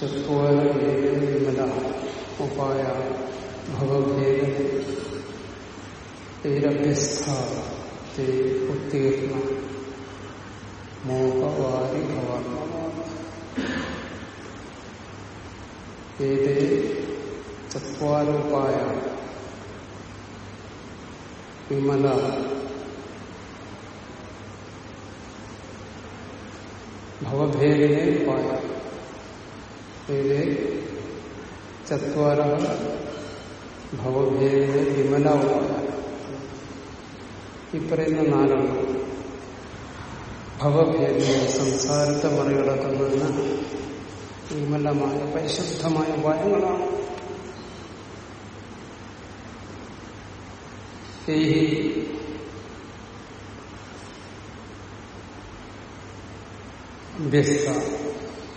ചത്വാരമല ഉപായ ഭവഭേദരഭ്യസ്ഥ ഉത്തീർണ ചത്വാരോപായ വിമല ഭവഭേദിനെ ഉപായ ഏതേ ചത്വാര ഭവഭേദിനെ വിമല ഉപായ ഈ പറയുന്ന നാലെണ്ണം ഭവഭേദിനെ സംസാരത്തെ മറികടക്കുന്നതിന് വിമലമായ പരിശുദ്ധമായ ഉപായങ്ങളാണ് അഭ്യസ്ത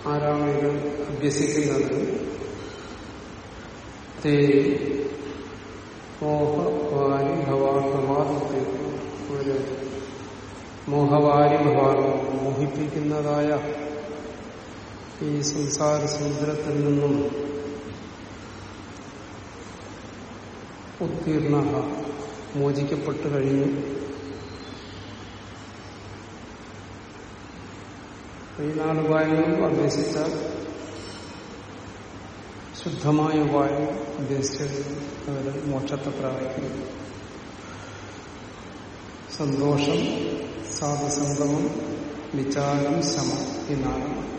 ആരാണ് ഇത് അഭ്യസിക്കുന്നത്? തേ മോഹവാരി ഭവാത്മാതി ഒരു മോഹവാരി ഭവാത്മ മോഹിപ്പിക്കുന്നതായ ഈ സംസാര സമുദ്രത്തിൽ നിന്നും ഉത്തീർണ മോചിക്കപ്പെട്ടു കഴിഞ്ഞു. ഈ നാല് ഉപായങ്ങളും അഭ്യസിച്ചാൽ ശുദ്ധമായ ഉപായം അവർ മോക്ഷത്തെ പ്രാപിക്കുന്നു. സന്തോഷം സാധുസംഗമം വിചാരം ശമം ഈ നാലെണ്ണം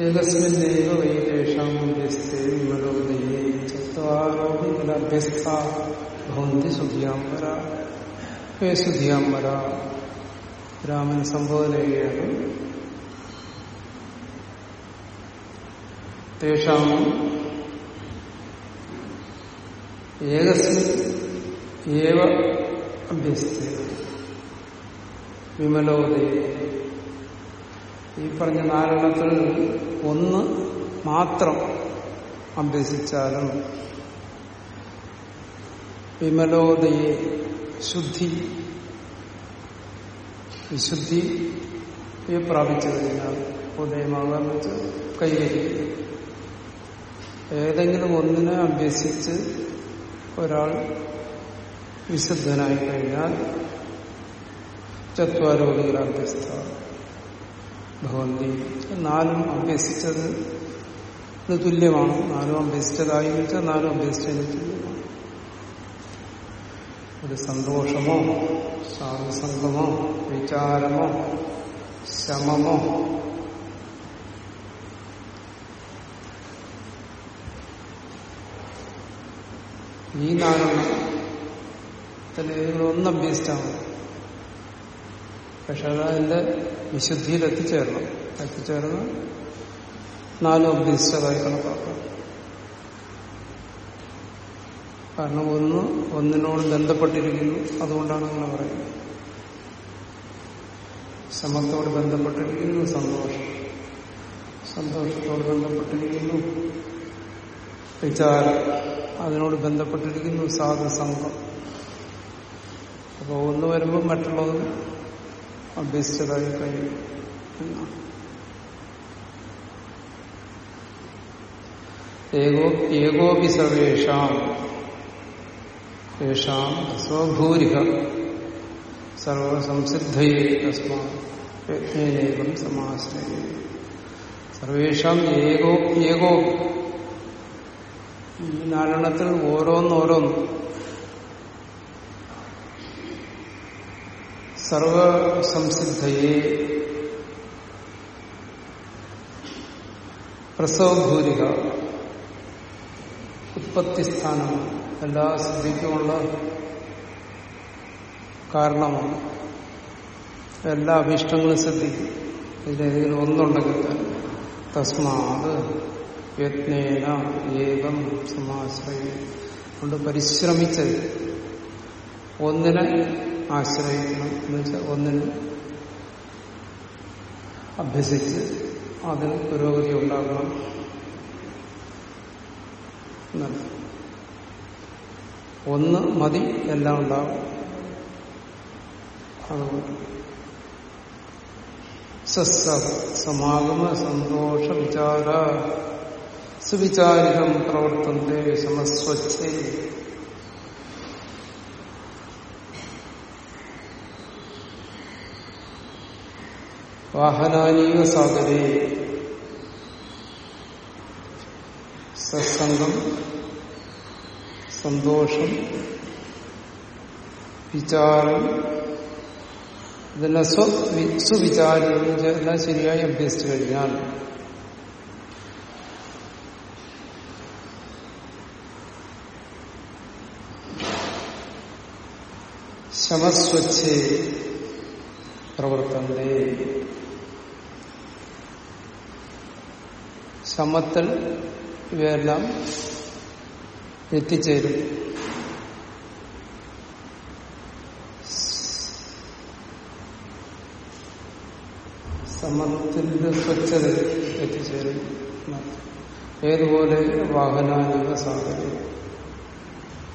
ഏകസ്മിന്നേവ വൈദേശാം അഭ്യസ്തേ വിമലോദയേ ചത്വാരോപി അഭ്യസ്ഥ ഭവന്തി ശുദ്ധിയാംബര ഹേ ശുദ്ധിയാംബര രാമൻ സംബോധന ചെയ്യുകയാണ് തേഷാം ഏകസ്മിൻ ഏവ അഭ്യസ്തേ വിമലോദയ ഈ പറഞ്ഞ നാലെണ്ണത്തിൽ ഒന്ന് മാത്രം അഭ്യസിച്ചാലും വിമലോദയെ ശുദ്ധി. വിശുദ്ധിയെ പ്രാപിച്ചു കഴിഞ്ഞാൽ ഉദയമാകാൻ വെച്ച് കൈവരിക്കും ഏതെങ്കിലും ഒന്നിനെ അഭ്യസിച്ച് ഒരാൾ വിശുദ്ധനായി കഴിഞ്ഞാൽ ചത്വാരോധികളഭ്യസ്ത ഭവന്തി നാലും അഭ്യസിച്ചത് തുല്യമാണ്. നാലും അഭ്യസിച്ചതായി വെച്ചാൽ നാലും അഭ്യസിച്ചതിന് തുല്യമാണ്. ഒരു സന്തോഷമോ സാധുസംഗമോ വിചാരമോ ശമമോ? ഈ ഏതെങ്കിലും ഒന്ന് അഭ്യസിച്ചാൽ മതി പക്ഷെ അത് അതിന്റെ വിശുദ്ധിയിൽ എത്തിച്ചേരണം. എത്തിച്ചേർന്ന് നാലും അഭ്യസിച്ചതായി കണക്കാക്കാം. കാരണം ഒന്ന് ഒന്നിനോട് ബന്ധപ്പെട്ടിരിക്കുന്നു. അതുകൊണ്ടാണ് അങ്ങനെ പറയുന്നത്. ശ്രമത്തോട് ബന്ധപ്പെട്ടിരിക്കുന്നു സന്തോഷം. സന്തോഷത്തോട് ബന്ധപ്പെട്ടിരിക്കുന്നു വിചാരം. അതിനോട് ബന്ധപ്പെട്ടിരിക്കുന്നു സാധുസംഘം അപ്പോൾ ഒന്ന് വരുമ്പോൾ മറ്റുള്ളത് അഭ്യസിച്ചതായി കഴിയും. ഏകോ ഏകോപി സർവേഷാം യേഷാം സ്വഭൂരിക സർവസംസിദ്ധയേ തസ്മാേകം സമാശ്രയ സർവേഷാം ഏകോ ഏകോ ഈ നാലെണ്ണത്തിൽ ഓരോന്നോരോന്ന് സർവസംസിദ്ധയെ പ്രസവഭൂരിക ഉത്പത്തിസ്ഥാനമാണ് എല്ലാ സിദ്ധിക്കുമുള്ള കാരണമാണ്. എല്ലാ അഭീഷ്ടങ്ങളും ശ്രദ്ധിക്കും ഇതിലേതെങ്കിലും ഒന്നുണ്ടെങ്കിൽ തസ്മാത് യത്നേന ഏകം സമാശ്രയം. കൊണ്ട് പരിശ്രമിച്ചത് ഒന്നിനെ ആശ്രയിക്കണം എന്ന് വെച്ചാൽ ഒന്നിന് അഭ്യസിച്ച് അതിന് പുരോഗതി ഉണ്ടാക്കണം എന്നല്ല ഒന്ന് മതി എല്ലാം ഉണ്ടാവും. അതുകൊണ്ട് സമാഗമ സന്തോഷ വിചാര. സുവിചാരിതം പ്രവർത്തന്റെ സമസ്വച്ഛേ. വാഹനാനീക സാഗരേ. സത്സംഗം സന്തോഷം വിചാരം ഇതെല്ലാം സ്വ എല്ലാം ശരിയായി അഭ്യസിച്ചു കഴിഞ്ഞാൽ ശമസ്വച്ഛേ പ്രവർത്തനേ ശമത്തിൽ ഇവയെല്ലാം എത്തിച്ചേരും. സമത്തിന്റെ സ്വച്ഛത എത്തിച്ചേരും. ഏതുപോലെ വാഹനാനുള്ള സാഹചര്യം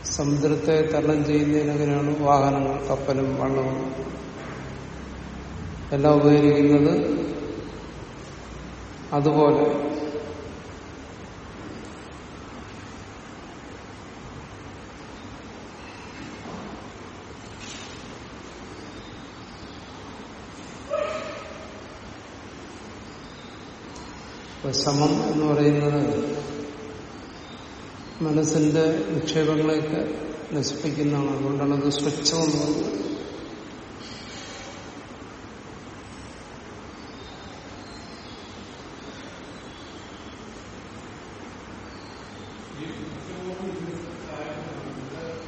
സമുദ്രത്തെ തരണം ചെയ്യുന്നതിനെങ്ങനെയാണ് വാഹനങ്ങൾ കപ്പലും വള്ളവും? എല്ലാം ഉപകരിക്കുന്നത് അതുപോലെ സമം എന്ന് പറയുന്നത് മനസ്സിന്റെ നിക്ഷേപങ്ങളെയൊക്കെ നശിപ്പിക്കുന്നതാണ്. അതുകൊണ്ടാണ് അത് സ്വച്ഛമെന്ന് പറയുന്നത്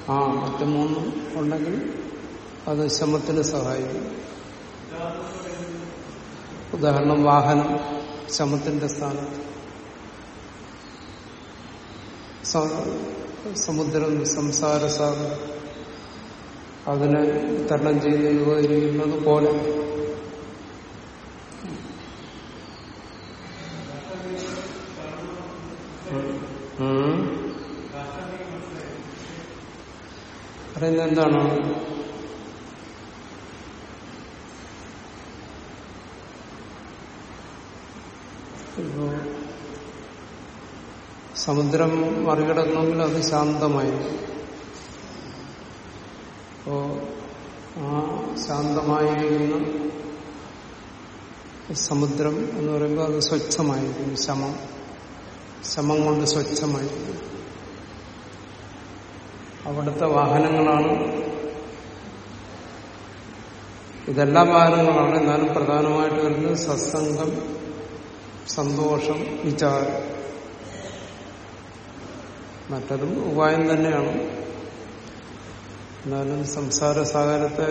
ആ മറ്റു മൂന്നും ഉണ്ടെങ്കിൽ അത് ശമത്തിന് സഹായിക്കും. ഉദാഹരണം വാഹനം. ശമത്തിന്റെ സ്ഥാനത്ത് സമുദ്രം സംസാര സാഗരം അതിനെ തരണം ചെയ്ത് ഉപകരിക്കുന്നത് പോലെ. പറയുന്നത് എന്താണ് ഇപ്പോ സമുദ്രം മറികടക്കണമെങ്കിൽ അത് ശാന്തമായി അപ്പോ ആ ശാന്തമായിരിക്കുന്ന സമുദ്രം എന്ന് പറയുമ്പോൾ അത് സ്വച്ഛമായിരിക്കും. ശമം ശമം കൊണ്ട് സ്വച്ഛമായിരിക്കും. അവിടുത്തെ വാഹനങ്ങളാണ്. ഇതെല്ലാം വാഹനങ്ങളാണ്. എന്നാലും പ്രധാനമായിട്ട് വരുന്നത് സത്സംഗം സന്തോഷം വിചാരം. മറ്റതും ഉപായം തന്നെയാണ്. എന്നാലും സംസാര സാഗരത്തെ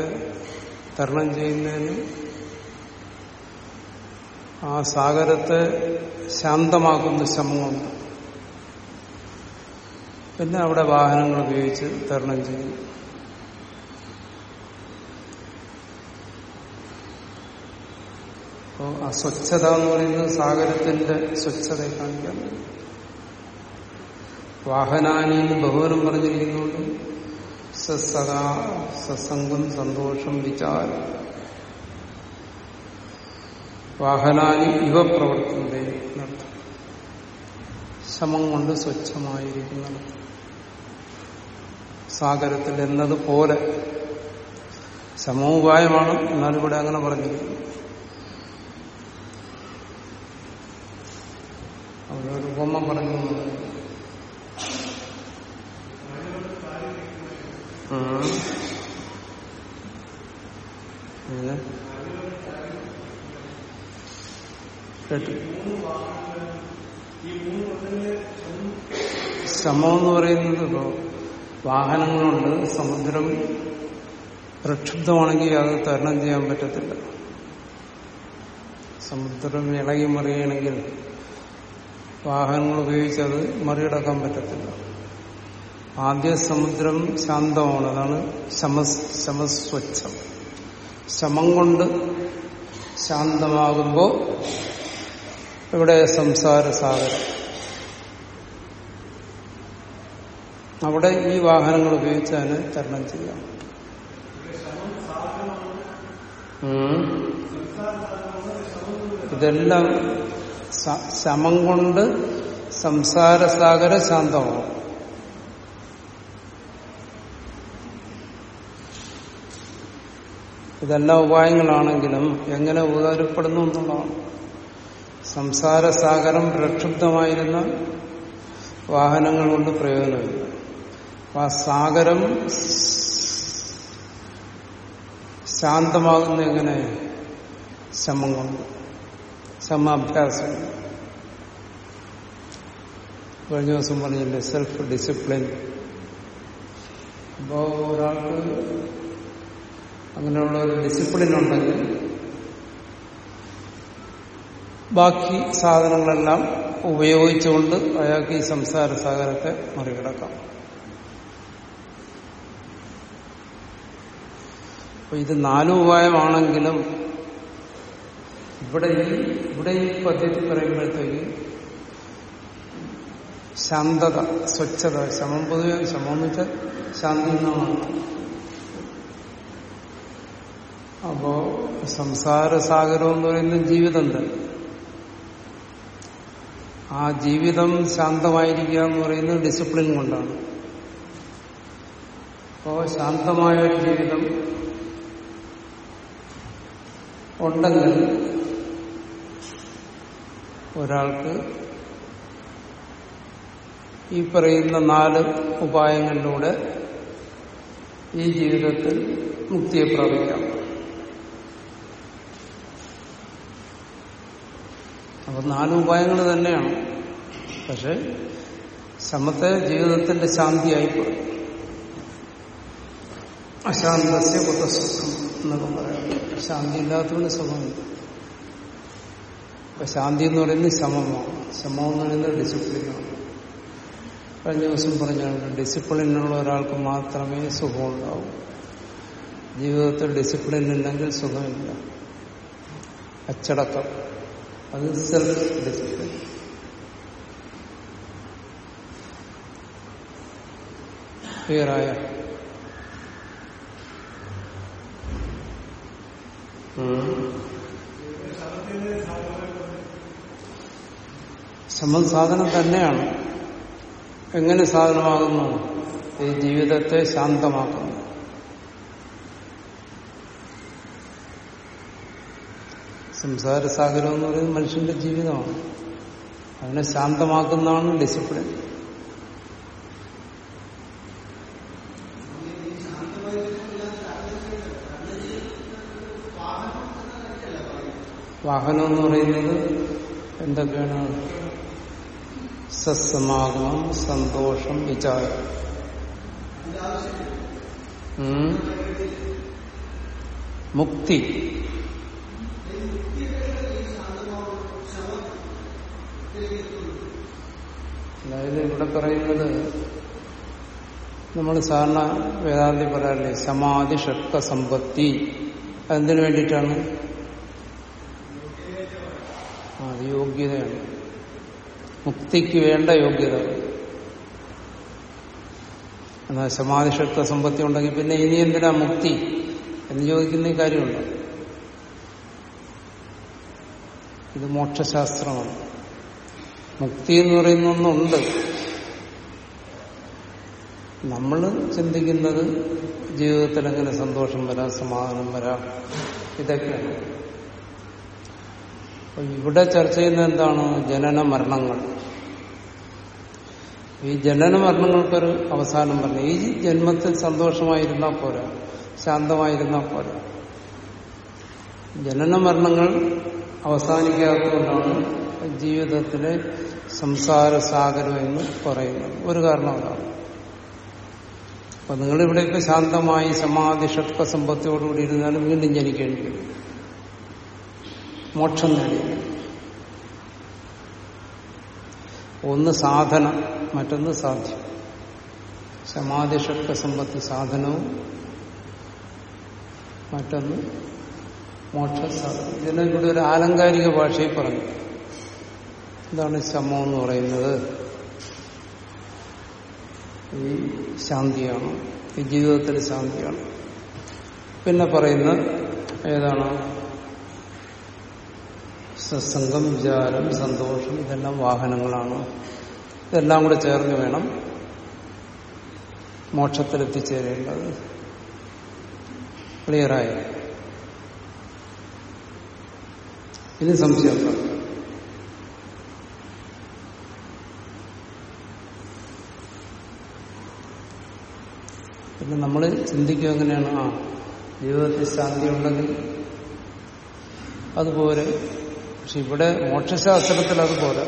തരണം ചെയ്യുന്നതിന് ആ സാഗരത്തെ ശാന്തമാക്കുന്ന ശ്രമമുണ്ട് പിന്നെ അവിടെ വാഹനങ്ങൾ ഉപയോഗിച്ച് തരണം ചെയ്യും. അപ്പോൾ അസ്വച്ഛത എന്ന് പറയുന്നത് സാഗരത്തിന്റെ സ്വച്ഛതയെ കാണിക്കാൻ വാഹനാനിന്ന് ബഹുവനം പറഞ്ഞിരിക്കുന്നുണ്ട് സസദാ സസംഗം സന്തോഷം വിചാരം. വാഹനാനി ഇവ പ്രവർത്തനത്തെ നടത്തും. ശമം കൊണ്ട് സ്വച്ഛമായിരിക്കുന്നത് സാഗരത്തിൽ എന്നതുപോലെ സമോപായമാണ് എന്നാലിവിടെ അങ്ങനെ പറഞ്ഞിരിക്കുന്നു. അവരൊരു ഉപമ പറഞ്ഞു അങ്ങനെ കേട്ടു ശ്രമം എന്ന് പറയുന്നത് ഇപ്പോ വാഹനങ്ങളുണ്ട്. സമുദ്രം പ്രക്ഷുബ്ധമാണെങ്കിൽ അത് തരണം ചെയ്യാൻ പറ്റത്തില്ല. സമുദ്രം ഇളകി മറിയണമെങ്കിൽ വാഹനങ്ങൾ ഉപയോഗിച്ച് അത് മറികടക്കാൻ പറ്റത്തില്ല. ആദ്യ സമുദ്രം ശാന്തമാണ്. അതാണ് ശമസ് ശമസ്വച്ഛം. ശമം കൊണ്ട് ശാന്തമാകുമ്പോൾ ഇവിടെ സംസാര സാഗരം. അവിടെ ഈ വാഹനങ്ങൾ ഉപയോഗിച്ച് ഉപയോഗിച്ചാണ് തരണം ചെയ്യാം. ഇതെല്ലാം ശമം കൊണ്ട് സംസാര സാഗര ശാന്തമാവും ഇതെല്ലാം ഉപായങ്ങളാണെങ്കിലും എങ്ങനെ ഉപകാരപ്പെടുന്നു എന്നുള്ളതാണ്. സംസാര സാഗരം പ്രക്ഷുബ്ധമായിരുന്ന വാഹനങ്ങൾ കൊണ്ട് പ്രയോജനമില്ല. ആ സാഗരം ശാന്തമാകുന്ന എങ്ങനെ? ശമം കൊണ്ട്. ശമാഭ്യാസം. കഴിഞ്ഞ ദിവസം പറഞ്ഞില്ലേ സെൽഫ് ഡിസിപ്ലിൻ അപ്പോ ഒരാൾക്ക് അങ്ങനെയുള്ള ഒരു ഡിസിപ്ലിൻ ഉണ്ടെങ്കിൽ ബാക്കി സാധനങ്ങളെല്ലാം ഉപയോഗിച്ചുകൊണ്ട് അയാൾക്ക് ഈ സംസാര സാഗരത്തെ മറികടക്കാം. ഇത് നാല് ഉപായമാണെങ്കിലും ഇവിടെ ഈ ഇവിടെ ഈ പദ്ധതി പറയുമ്പോഴത്തേക്ക് ശാന്തത സ്വച്ഛത ശമം പൊതുവെ ശമം എന്ന് വെച്ചാൽ ശാന്തി എന്നാണ്. അപ്പോ സംസാര സാഗരം എന്ന് പറയുന്നത് ജീവിതം തന്നെ ആ ജീവിതം ശാന്തമായിരിക്കുക എന്ന് പറയുന്നത് ഡിസിപ്ലിൻ കൊണ്ടാണ്. അപ്പോ ശാന്തമായ ഒരു ജീവിതം ഉണ്ടെങ്കിൽ ഒരാൾക്ക് ഈ പറയുന്ന നാല് ഉപായങ്ങളിലൂടെ ഈ ജീവിതത്തിൽ മുക്തിയെ പ്രാപിക്കാം. അപ്പൊ നാല് ഉപായങ്ങൾ തന്നെയാണ്. പക്ഷെ സമത്തെ ജീവിതത്തിന്റെ ശാന്തിയായി പറയും അശാന്തസ്യ കുതസുഖം എന്നൊക്കെ പറയാം ശാന്തി ഇല്ലാത്തവന് സുഖമില്ല അപ്പൊ ശാന്തി എന്ന് പറയുന്നത് ശമമാണ് ശമം എന്ന് പറയുന്നത് ഡിസിപ്ലിനാണ് കഴിഞ്ഞ ദിവസം പറഞ്ഞാണ് ഡിസിപ്ലിനുള്ള ഒരാൾക്ക് മാത്രമേ സുഖമുണ്ടാവൂ. ജീവിതത്തിൽ ഡിസിപ്ലിൻ ഉണ്ടെങ്കിൽ സുഖമില്ല. അച്ചടക്കം. അത് സെൽഫ് ഡിസിപ്ലിൻ ക്ലിയറായ ശമം സാധനം തന്നെയാണ്. എങ്ങനെ സാധനമാകുന്നു? ഈ ജീവിതത്തെ ശാന്തമാക്കുന്നു. സംസാര സാഗരം എന്ന് പറയുന്നത് മനുഷ്യന്റെ ജീവിതമാണ്. അതിനെ ശാന്തമാക്കുന്നതാണ് ഡിസിപ്ലിൻ വാഹനം എന്ന് പറയുന്നത് എന്തൊക്കെയാണ്? സസമാഗമം സന്തോഷം വിചാരം. മുക്തി. അതായത് ഇവിടെ പറയുന്നത് നമ്മൾ സാധാരണ വേദാന്തി പറയാറില്ലേ സമാധി ശക്ത സമ്പത്തി. അതെന്തിനു വേണ്ടിയിട്ടാണ്? അത് യോഗ്യതയാണ്. മുക്തിക്ക് വേണ്ട യോഗ്യത. എന്നാൽ സമാധി ശക്ത സമ്പത്തി ഉണ്ടെങ്കിൽ പിന്നെ ഇനി എന്തിനാ മുക്തി? എന്ന് ചോദിക്കുന്ന കാര്യമുണ്ട്? ഇത് മോക്ഷശാസ്ത്രമാണ്. മുക്തി എന്ന് പറയുന്ന ഒന്നുണ്ട് നമ്മൾ ചിന്തിക്കുന്നത് ജീവിതത്തിൽ എങ്ങനെ സന്തോഷം വരാം സമാധാനം വരാം ഇതൊക്കെയാണ്. ഇവിടെ ചർച്ച ചെയ്യുന്നത് എന്താണ്? ജനന മരണങ്ങൾ. ഈ ജനന മരണങ്ങൾക്കൊരു അവസാനം പറഞ്ഞു ഈ ജന്മത്തിൽ സന്തോഷമായിരുന്നാൽ പോരാ ശാന്തമായിരുന്നാൽ പോരാ. ജനന മരണങ്ങൾ അവസാനിക്കാത്തതുകൊണ്ടാണ് ജീവിതത്തിലെ സംസാര സാഗരം എന്ന് പറയുന്നത്. ഒരു കാരണം അതാണ്. അപ്പൊ നിങ്ങളിവിടെ ഇപ്പൊ ശാന്തമായി സമാധി ഷട്ക സമ്പത്തിയോടുകൂടി ഇരുന്നാലും വീണ്ടും ജനിക്കേണ്ടി വരും. മോക്ഷം നേടി. ഒന്ന് സാധന മറ്റൊന്ന് സാധ്യം. സമാധി ഷട്ക സമ്പത്തി സാധനവും മറ്റൊന്ന് മോക്ഷസാധനം ഇതിനെ ഇവിടെ ഒരു ആലങ്കാരിക ഭാഷയിൽ പറഞ്ഞു. എന്താണ് ശമം എന്ന് പറയുന്നത്. ഈ ശാന്തിയാണ്. ഈ ജീവിതത്തിൽ ശാന്തിയാണ്. പിന്നെ പറയുന്ന ഏതാണ്? സത്സംഗം വിചാരം സന്തോഷം ഇതെല്ലാം വാഹനങ്ങളാണ്. ഇതെല്ലാം കൂടെ ചേർന്ന് വേണം മോക്ഷത്തിലെത്തിച്ചേരേണ്ടത്. ക്ലിയറായി? ഇനി സംശയം പിന്നെ നമ്മൾ ചിന്തിക്കുക എങ്ങനെയാണ്? ആ ജീവിതത്തിൽ ശാന്തി ഉണ്ടെങ്കിൽ അതുപോലെ. പക്ഷെ ഇവിടെ മോക്ഷശാസ്ത്രത്തിൽ അതുപോലെ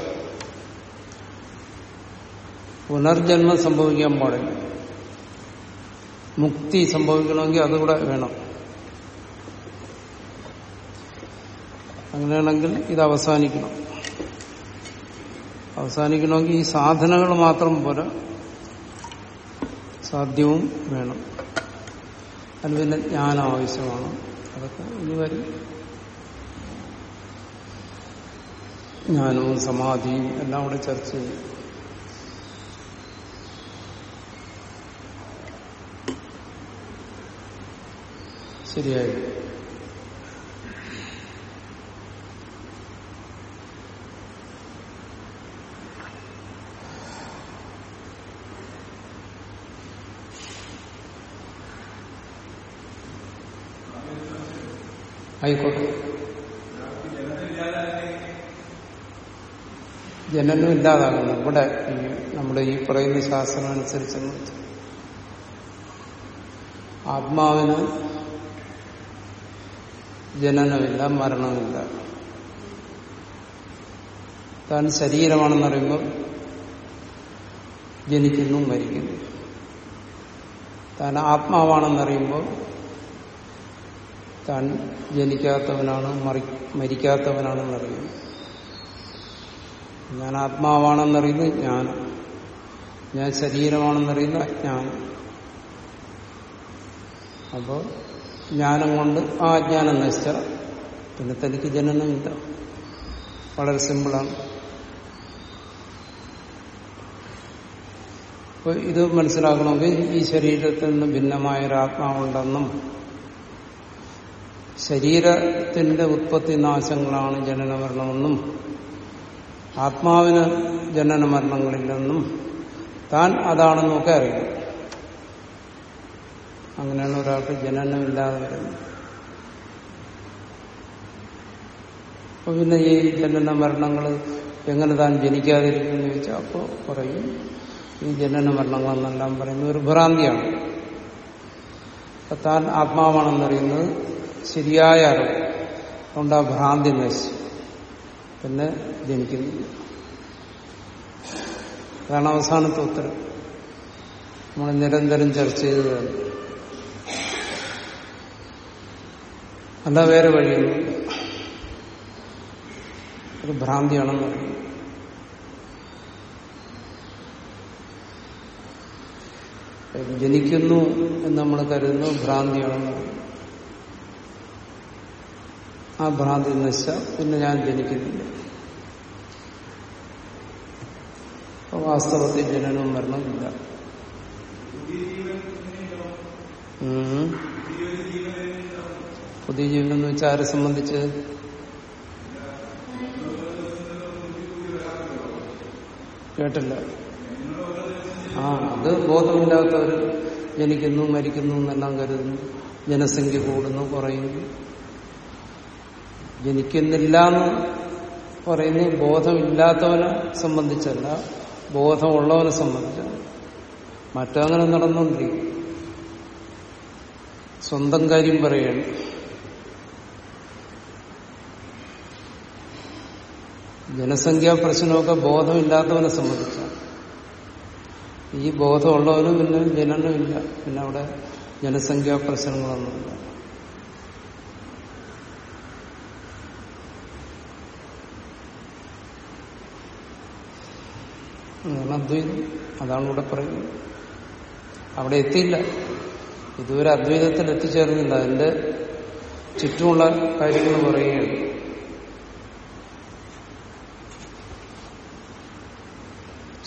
പുനർജന്മം സംഭവിക്കാൻ പാടില്ല. മുക്തി സംഭവിക്കണമെങ്കിൽ അതുകൂടെ വേണം. അങ്ങനെയാണെങ്കിൽ ഇത് അവസാനിക്കണം. അവസാനിക്കണമെങ്കിൽ ഈ സാധനങ്ങൾ മാത്രം പോരാ. സാധ്യവും വേണം. അതിന് പിന്നെ ജ്ഞാനം ആവശ്യമാണ്. അതൊക്കെ ഇനി വരും. ജ്ഞാനവും സമാധിയും എല്ലാം കൂടെ ചർച്ച ചെയ്യും. ശരിയായി. ആയിക്കോട്ടെ. ജനനം ഇല്ലാതാകുന്നു. ഇവിടെ ഈ നമ്മുടെ ഈ പറയുന്ന ശാസ്ത്രം അനുസരിച്ച് ആത്മാവിന് ജനനമില്ല മരണമില്ല. താൻ ശരീരമാണെന്ന് പറയുമ്പോൾ ജനിക്കുന്നു മരിക്കുന്നു. താൻ ആത്മാവാണെന്നറിയുമ്പോൾ താൻ ജനിക്കാത്തവനാണ് മരിക്കാത്തവനാണെന്നറിയുന്നു ഞാൻ ആത്മാവാണെന്നറിയുന്നത് ഞാൻ ഞാൻ ശരീരമാണെന്നറിയുന്നത് അജ്ഞാനം. അപ്പോൾ ജ്ഞാനം കൊണ്ട് ആ അജ്ഞാനം നശിച്ച. പിന്നെ തനിക്ക് ജനനമില്ല വളരെ സിമ്പിളാണ്. അപ്പോൾ ഇത് മനസ്സിലാക്കണമെങ്കിൽ ഈ ശരീരത്തിൽ നിന്ന് ഭിന്നമായ ഒരു ആത്മാവുണ്ടെന്നും ശരീരത്തിന്റെ ഉത്പത്തി നാശങ്ങളാണ് ജനനമരണമെന്നും ആത്മാവിന് ജനന മരണങ്ങളില്ലെന്നും താൻ അതാണെന്നൊക്കെ അറിയാം. അങ്ങനെയാണ് ഒരാൾക്ക് ജനനമില്ലാതെ വരുന്നത്. അപ്പൊ പിന്നെ ഈ ജനന മരണങ്ങൾ എങ്ങനെ താൻ ജനിക്കാതിരിക്കുമെന്ന് ചോദിച്ചാൽ അപ്പോൾ പറയും ഈ ജനന മരണങ്ങളെന്നെല്ലാം പറയുന്നത് ഒരു ഭ്രാന്തിയാണ്. താൻ ആത്മാവാണെന്നറിയുന്നത് ശരിയായ അറിവ്. അതുകൊണ്ട് ആ ഭ്രാന്തി നശിച്ചു പിന്നെ ജനിക്കുന്നില്ല. അതാണ് അവസാനത്തെ ഉത്തരം. നമ്മൾ നിരന്തരം ചർച്ച ചെയ്തതാണ്. അല്ല വേറെ വഴിയൊന്നും ഒരു ഭ്രാന്തിയാണെന്ന് പറയും. ജനിക്കുന്നു എന്ന് നമ്മൾ കരുതുന്നു ഭ്രാന്തിയാണെന്ന് ആ ഭ്രാന്തി നശ പിന്നെ ഞാൻ ജനിക്കുന്നില്ല. വാസ്തവത്തിൽ ജനനവും മരണമില്ല. പുതിയ ജീവൻ എന്ന് വെച്ചാൽ ആരെ സംബന്ധിച്ച് കേട്ടില്ല. ആ അത് ബോധമില്ലാത്തവർ ജനിക്കുന്നു മരിക്കുന്നു എന്നെല്ലാം കരുതുന്നു. ജനസംഖ്യ കൂടുന്നു കുറയുന്നു. ജനിക്കുന്നില്ല എന്ന് പറയുന്നത് ബോധമില്ലാത്തവനെ സംബന്ധിച്ചല്ല. ബോധമുള്ളവനെ സംബന്ധിച്ചാണ് മറ്റങ്ങനെ നടന്നുകൊണ്ടിരിക്കും സ്വന്തം കാര്യം പറയാണ്. ജനസംഖ്യാ പ്രശ്നമൊക്കെ ബോധമില്ലാത്തവനെ സംബന്ധിച്ചാണ്. ഈ ബോധമുള്ളവനും പിന്നെ ജനനമില്ല. പിന്നെ അവിടെ ജനസംഖ്യാ പ്രശ്നങ്ങളൊന്നുമില്ല. അതാണ് അദ്വൈതം അതാണ് ഇവിടെ പറയുന്നത്. അവിടെ എത്തിയില്ല. ഇതുവരെ അദ്വൈതത്തിൽ എത്തിച്ചേർന്നില്ല. അതിന്റെ ചുറ്റുമുള്ള കാര്യങ്ങൾ പറയുകയാണ്.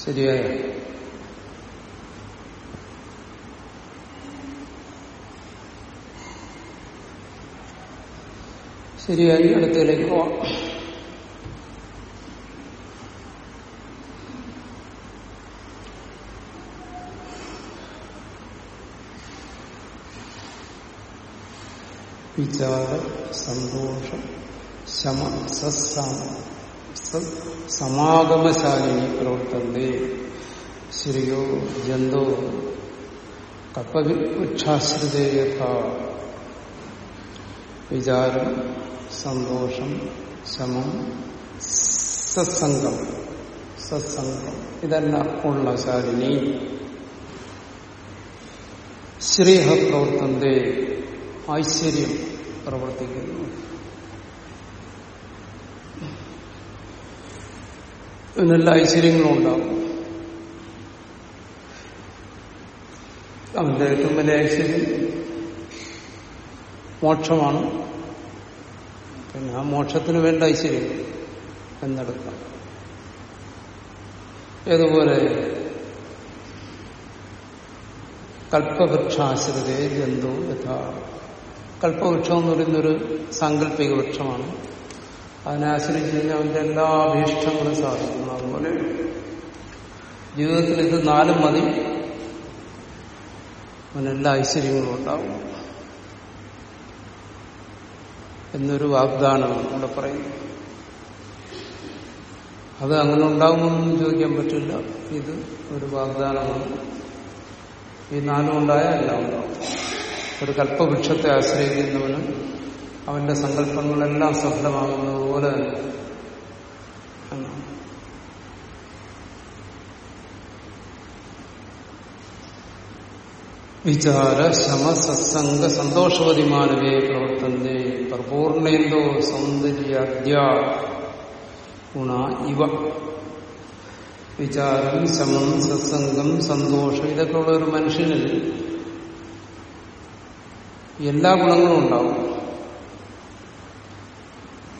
ശരിയായ ശരിയായി അടുത്തതിലേക്ക് പോവാം. വിചാര സന്തോഷം ശമ സമാഗമശാലിനി പ്രവർത്തന്റെ ശ്രീയോ ജന്തോ കപ്പവിക്ഷാശ്രിതേയഥ വിചാരം സന്തോഷം ശമം സത്സംഗം സത്സംഗം. ഇതെല്ലാം ഉള്ള ശാലിനി. ശ്രീഹ പ്രവർത്തന്റെ ഐശ്വര്യം പ്രവർത്തിക്കുന്നു. നല്ല ഐശ്വര്യങ്ങളും ഉണ്ടാകും അവന്റെ ഏറ്റവും വലിയ ഐശ്വര്യം മോക്ഷമാണ്. പിന്നെ ആ മോക്ഷത്തിന് വേണ്ട ഐശ്വര്യം എന്നെടുക്കാം. ഏതുപോലെ കൽപ്പവൃക്ഷാശ്രിതേ ജന്തു യഥാ കൽപ്പവൃക്ഷം എന്ന് പറയുന്നൊരു സാങ്കല്പിക വൃക്ഷമാണ്. അതിനെ ആശ്രയിച്ച് കഴിഞ്ഞാൽ അവന്റെ എല്ലാ അഭീഷ്ടങ്ങളും സാധിക്കുന്നു. അതുപോലെ ജീവിതത്തിൽ ഇത് നാലും മതി. അവനെല്ലാ ഐശ്വര്യങ്ങളും ഉണ്ടാവും. എന്നൊരു വാഗ്ദാനമാണ് ഇവിടെ പറയുന്നത് അത് അങ്ങനെ ഉണ്ടാകുമെന്നൊന്നും ചോദിക്കാൻ പറ്റില്ല. ഇത് ഒരു വാഗ്ദാനമാണ്. ഈ നാലും ഉണ്ടായാൽ എല്ലാം ഉണ്ടാവും. ഒരു കൽപ്പവൃക്ഷത്തെ ആശ്രയിക്കുന്നവന് അവന്റെ സങ്കല്പങ്ങളെല്ലാം സഫലമാകുന്നത് പോലെ എന്നാണ് വിചാര ശമ സത്സംഗ സന്തോഷവതിമാനവേ പ്രവർത്തന്റെ പ്രപൂർണേന്തോ സൗന്ദര്യാദ്യ ഗുണ ഇവ. വിചാരം ശമം സത്സംഗം സന്തോഷം ഇതൊക്കെയുള്ള ഒരു മനുഷ്യനിൽ എല്ലാ ഗുണങ്ങളും ഉണ്ടാവും.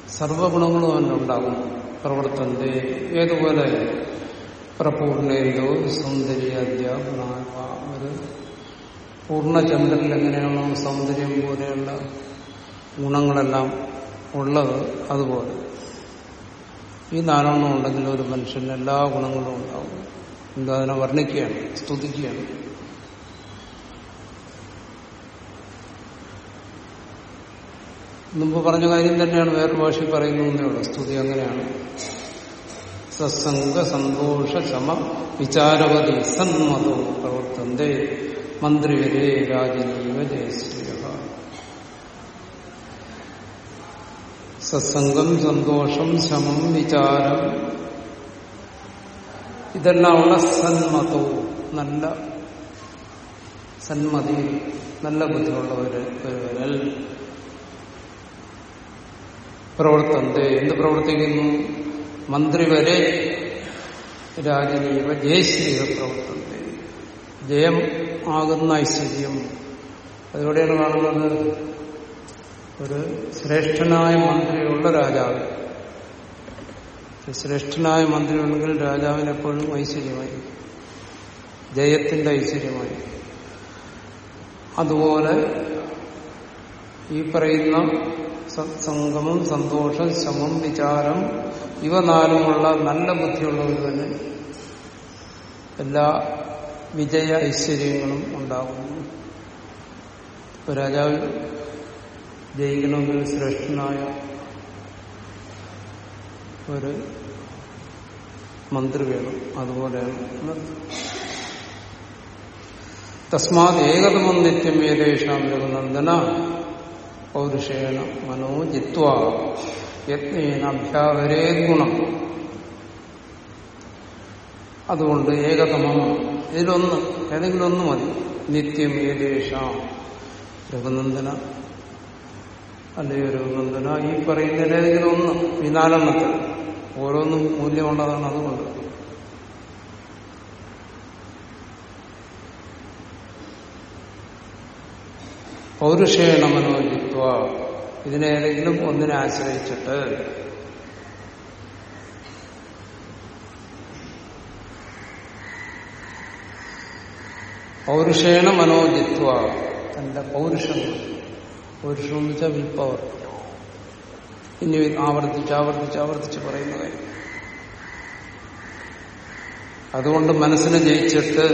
സർവഗുണങ്ങളും അവനുണ്ടാകും പ്രവർത്തന്റെ ഏതുപോലെ പ്രപൂർണയിലോ സൗന്ദര്യാദ്യ ഗുണ ഒരു പൂർണചന്ദ്രനിൽ എങ്ങനെയാണോ സൗന്ദര്യം പോലെയുള്ള ഗുണങ്ങളെല്ലാം ഉള്ളത് അതുപോലെ. ഈ നാലെണ്ണം ഉണ്ടെങ്കിൽ ഒരു മനുഷ്യന് എല്ലാ ഗുണങ്ങളും ഉണ്ടാവും. എന്താ അതിനെ വർണിക്കുകയാണ് സ്തുതിക്കുകയാണ്. മുമ്പ് പറഞ്ഞ കാര്യം തന്നെയാണ് വേറൊരു ഭാഷയിൽ പറയുന്നതേ ഉള്ളൂ. സ്തുതി അങ്ങനെയാണ്. സത്സംഗ സന്തോഷ ചമ വിചാരവതി സന്മതോ പ്രവർത്തന്തേ മന്ത്രിവരെ രാജനീവ ജയശ്രീ സത്സംഗം സന്തോഷം ശമം വിചാരം ഇതെല്ലാം ഉള്ള സന്മതവും നല്ല സന്മതി നല്ല ബുദ്ധിയുള്ളവര് ഒരുവരൽ പ്രവർത്തന്തെ. എന്ത് പ്രവർത്തിക്കുന്നു? മന്ത്രി വരെ രാജനീവ ജയശ്രീക പ്രവർത്തന്തെ. ജയം ആകുന്ന ഐശ്വര്യം. അതിലൂടെയാണ് കാണുന്നത്? ഒരു ശ്രേഷ്ഠനായ മന്ത്രിയുള്ള രാജാവ്. ശ്രേഷ്ഠനായ മന്ത്രി ഉണ്ടെങ്കിൽ രാജാവിന് എപ്പോഴും ഐശ്വര്യമായി ജയത്തിന്റെ ഐശ്വര്യമായി അതുപോലെ ഈ പറയുന്ന സംഗമം സന്തോഷം ശമം വിചാരം ഇവ നാലുമുള്ള നല്ല ബുദ്ധിയുള്ളവർ തന്നെ എല്ലാ വിജയ ഐശ്വര്യങ്ങളും ഉണ്ടാകുന്നു. രാജാവ് ജയിക്കണമെങ്കിൽ ശ്രേഷ്ഠനായ ഒരു മന്ത്രി വേണം. അതുപോലെയാണ് തസ്മാത് ഏകതമം നിത്യം ഏതേഷാം രഘുനന്ദന പൗരുഷേണ മനോജിത്വ യത്നേന അഭ്യാവരേ ഗുണം. അതുകൊണ്ട് ഏകതമം. ഇതിലൊന്ന് ഏതെങ്കിലും ഒന്ന് മതി. നിത്യം ഏകേഷ രഘുനന്ദന അല്ലെങ്കിൽ രഘുനന്ദന? ഈ പറയുന്ന ഏതെങ്കിലും ഒന്ന്. ഈ നാലെണ്ണത്തിൽ. ഓരോന്നും മൂല്യമുള്ളതാണ് അതുകൊണ്ട്. പൗരുഷേണ മനോജിത്വ ഇതിനേതെങ്കിലും ഒന്നിനെ ആശ്രയിച്ചിട്ട്. പൗരുഷേണ മനോജിത്വ. തന്റെ പൗരുഷം? പൗരുഷം എന്ന് വെച്ചാൽ വിൽ ഇനി ആവർത്തിച്ച് ആവർത്തിച്ച് ആവർത്തിച്ച് പറയുന്ന കാര്യം അതുകൊണ്ട് മനസ്സിനെ ജയിച്ചിട്ട്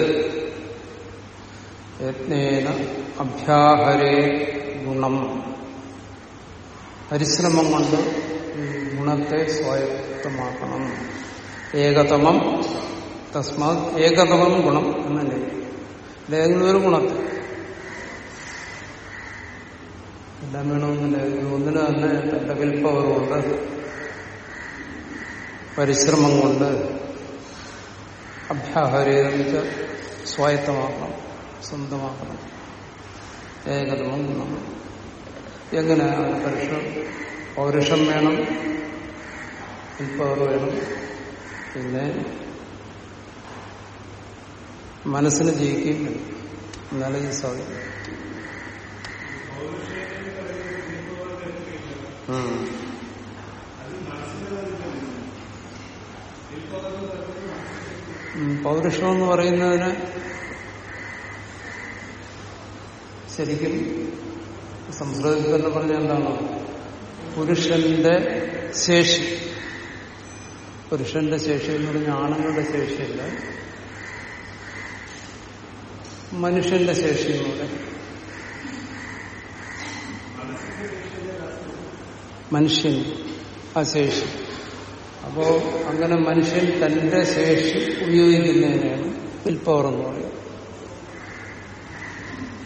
യജ്ഞേന അഭ്യാഹരേ ഗുണം. പരിശ്രമം കൊണ്ട് ഈ ഗുണത്തെ സ്വായത്തമാക്കണം. ഏകതമം തസ്മാത് ഏകതമം ഗുണം എന്നല്ലേ? ഏതെങ്കിലും ഒരു ഗുണത്തെ? എല്ലാം വേണമെന്നില്ല. ഒന്നിന് തന്നെ തന്റെ വിൽപ്പവർ പവർ കൊണ്ട് പരിശ്രമം കൊണ്ട് അഭ്യാഹരേതെന്ന് സ്വായത്തമാക്കണം സ്വന്തമാക്കണം. ഏകതമം ഗുണം എങ്ങനെ പരുഷം പൗരുഷം വേണം പവർ വേണം പിന്നെ മനസ്സിന് ജയിക്കുകയും വേണം എന്നാലേ ഇത് സാധിക്കും ഉം. ഉം, പൗരുഷം എന്ന് പറയുന്നതിന് ശരിക്കും സംസ്കൃതത്തിൽ തന്നെ പറഞ്ഞ എന്താണ്? പുരുഷന്റെ ശേഷി. പുരുഷന്റെ ശേഷി എന്ന് പറഞ്ഞ ആണുങ്ങളുടെ ശേഷിയല്ല. മനുഷ്യന്റെ ശേഷിയിലൂടെ മനുഷ്യൻ ആ ശേഷി. അപ്പോ അങ്ങനെ മനുഷ്യൻ തന്റെ ശേഷി ഉപയോഗിക്കുന്നതിനാണ് വിൽപ്പവർ എന്ന് പറയുന്നത് ഉം. ഉം.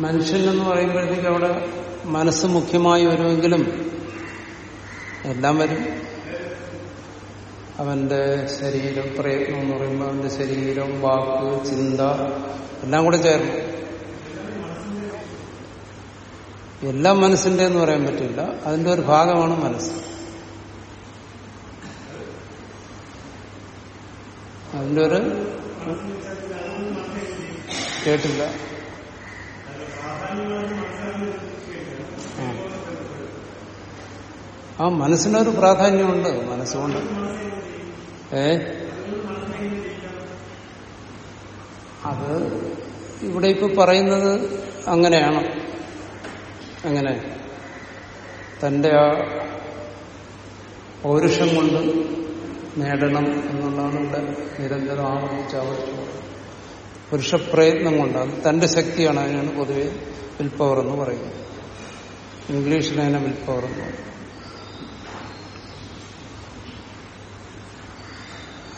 മനുഷ്യൻ എന്ന് പറയുമ്പോഴത്തേക്ക് അവിടെ മനസ്സ് മുഖ്യമായി വരുമെങ്കിലും എല്ലാം വരും. അവന്റെ ശരീരം പ്രയത്നം എന്ന് പറയുമ്പോൾ അവന്റെ ശരീരം വാക്ക് ചിന്ത എല്ലാം കൂടെ ചേർന്നു. എല്ലാം മനസ്സിന്റെ എന്ന് പറയാൻ പറ്റില്ല. അതിന്റെ ഒരു ഭാഗമാണ് മനസ്സ്. അതിന്റെ ഒരു കേട്ടില്ല ആ. മനസ്സിനൊരു പ്രാധാന്യമുണ്ട്. മനസ്സുകൊണ്ട്. ഏ? അത് ഇവിടെ ഇപ്പൊ പറയുന്നത് അങ്ങനെയാണ്. അങ്ങനെ തന്റെ ആ പൗരുഷം കൊണ്ട് നേടണം എന്നുള്ളതാണ് ഇവിടെ നിരന്തരം ആവർത്തിച്ച് ആവർത്തിച്ച് പുരുഷപ്രയത്നം കൊണ്ടാണ് തന്റെ ശക്തിയാണ് അതിനാണ് പൊതുവെ വിൽ എന്ന് പറയുന്നത്. ഇംഗ്ലീഷിൽ അതിനെ എന്ന് പറയും.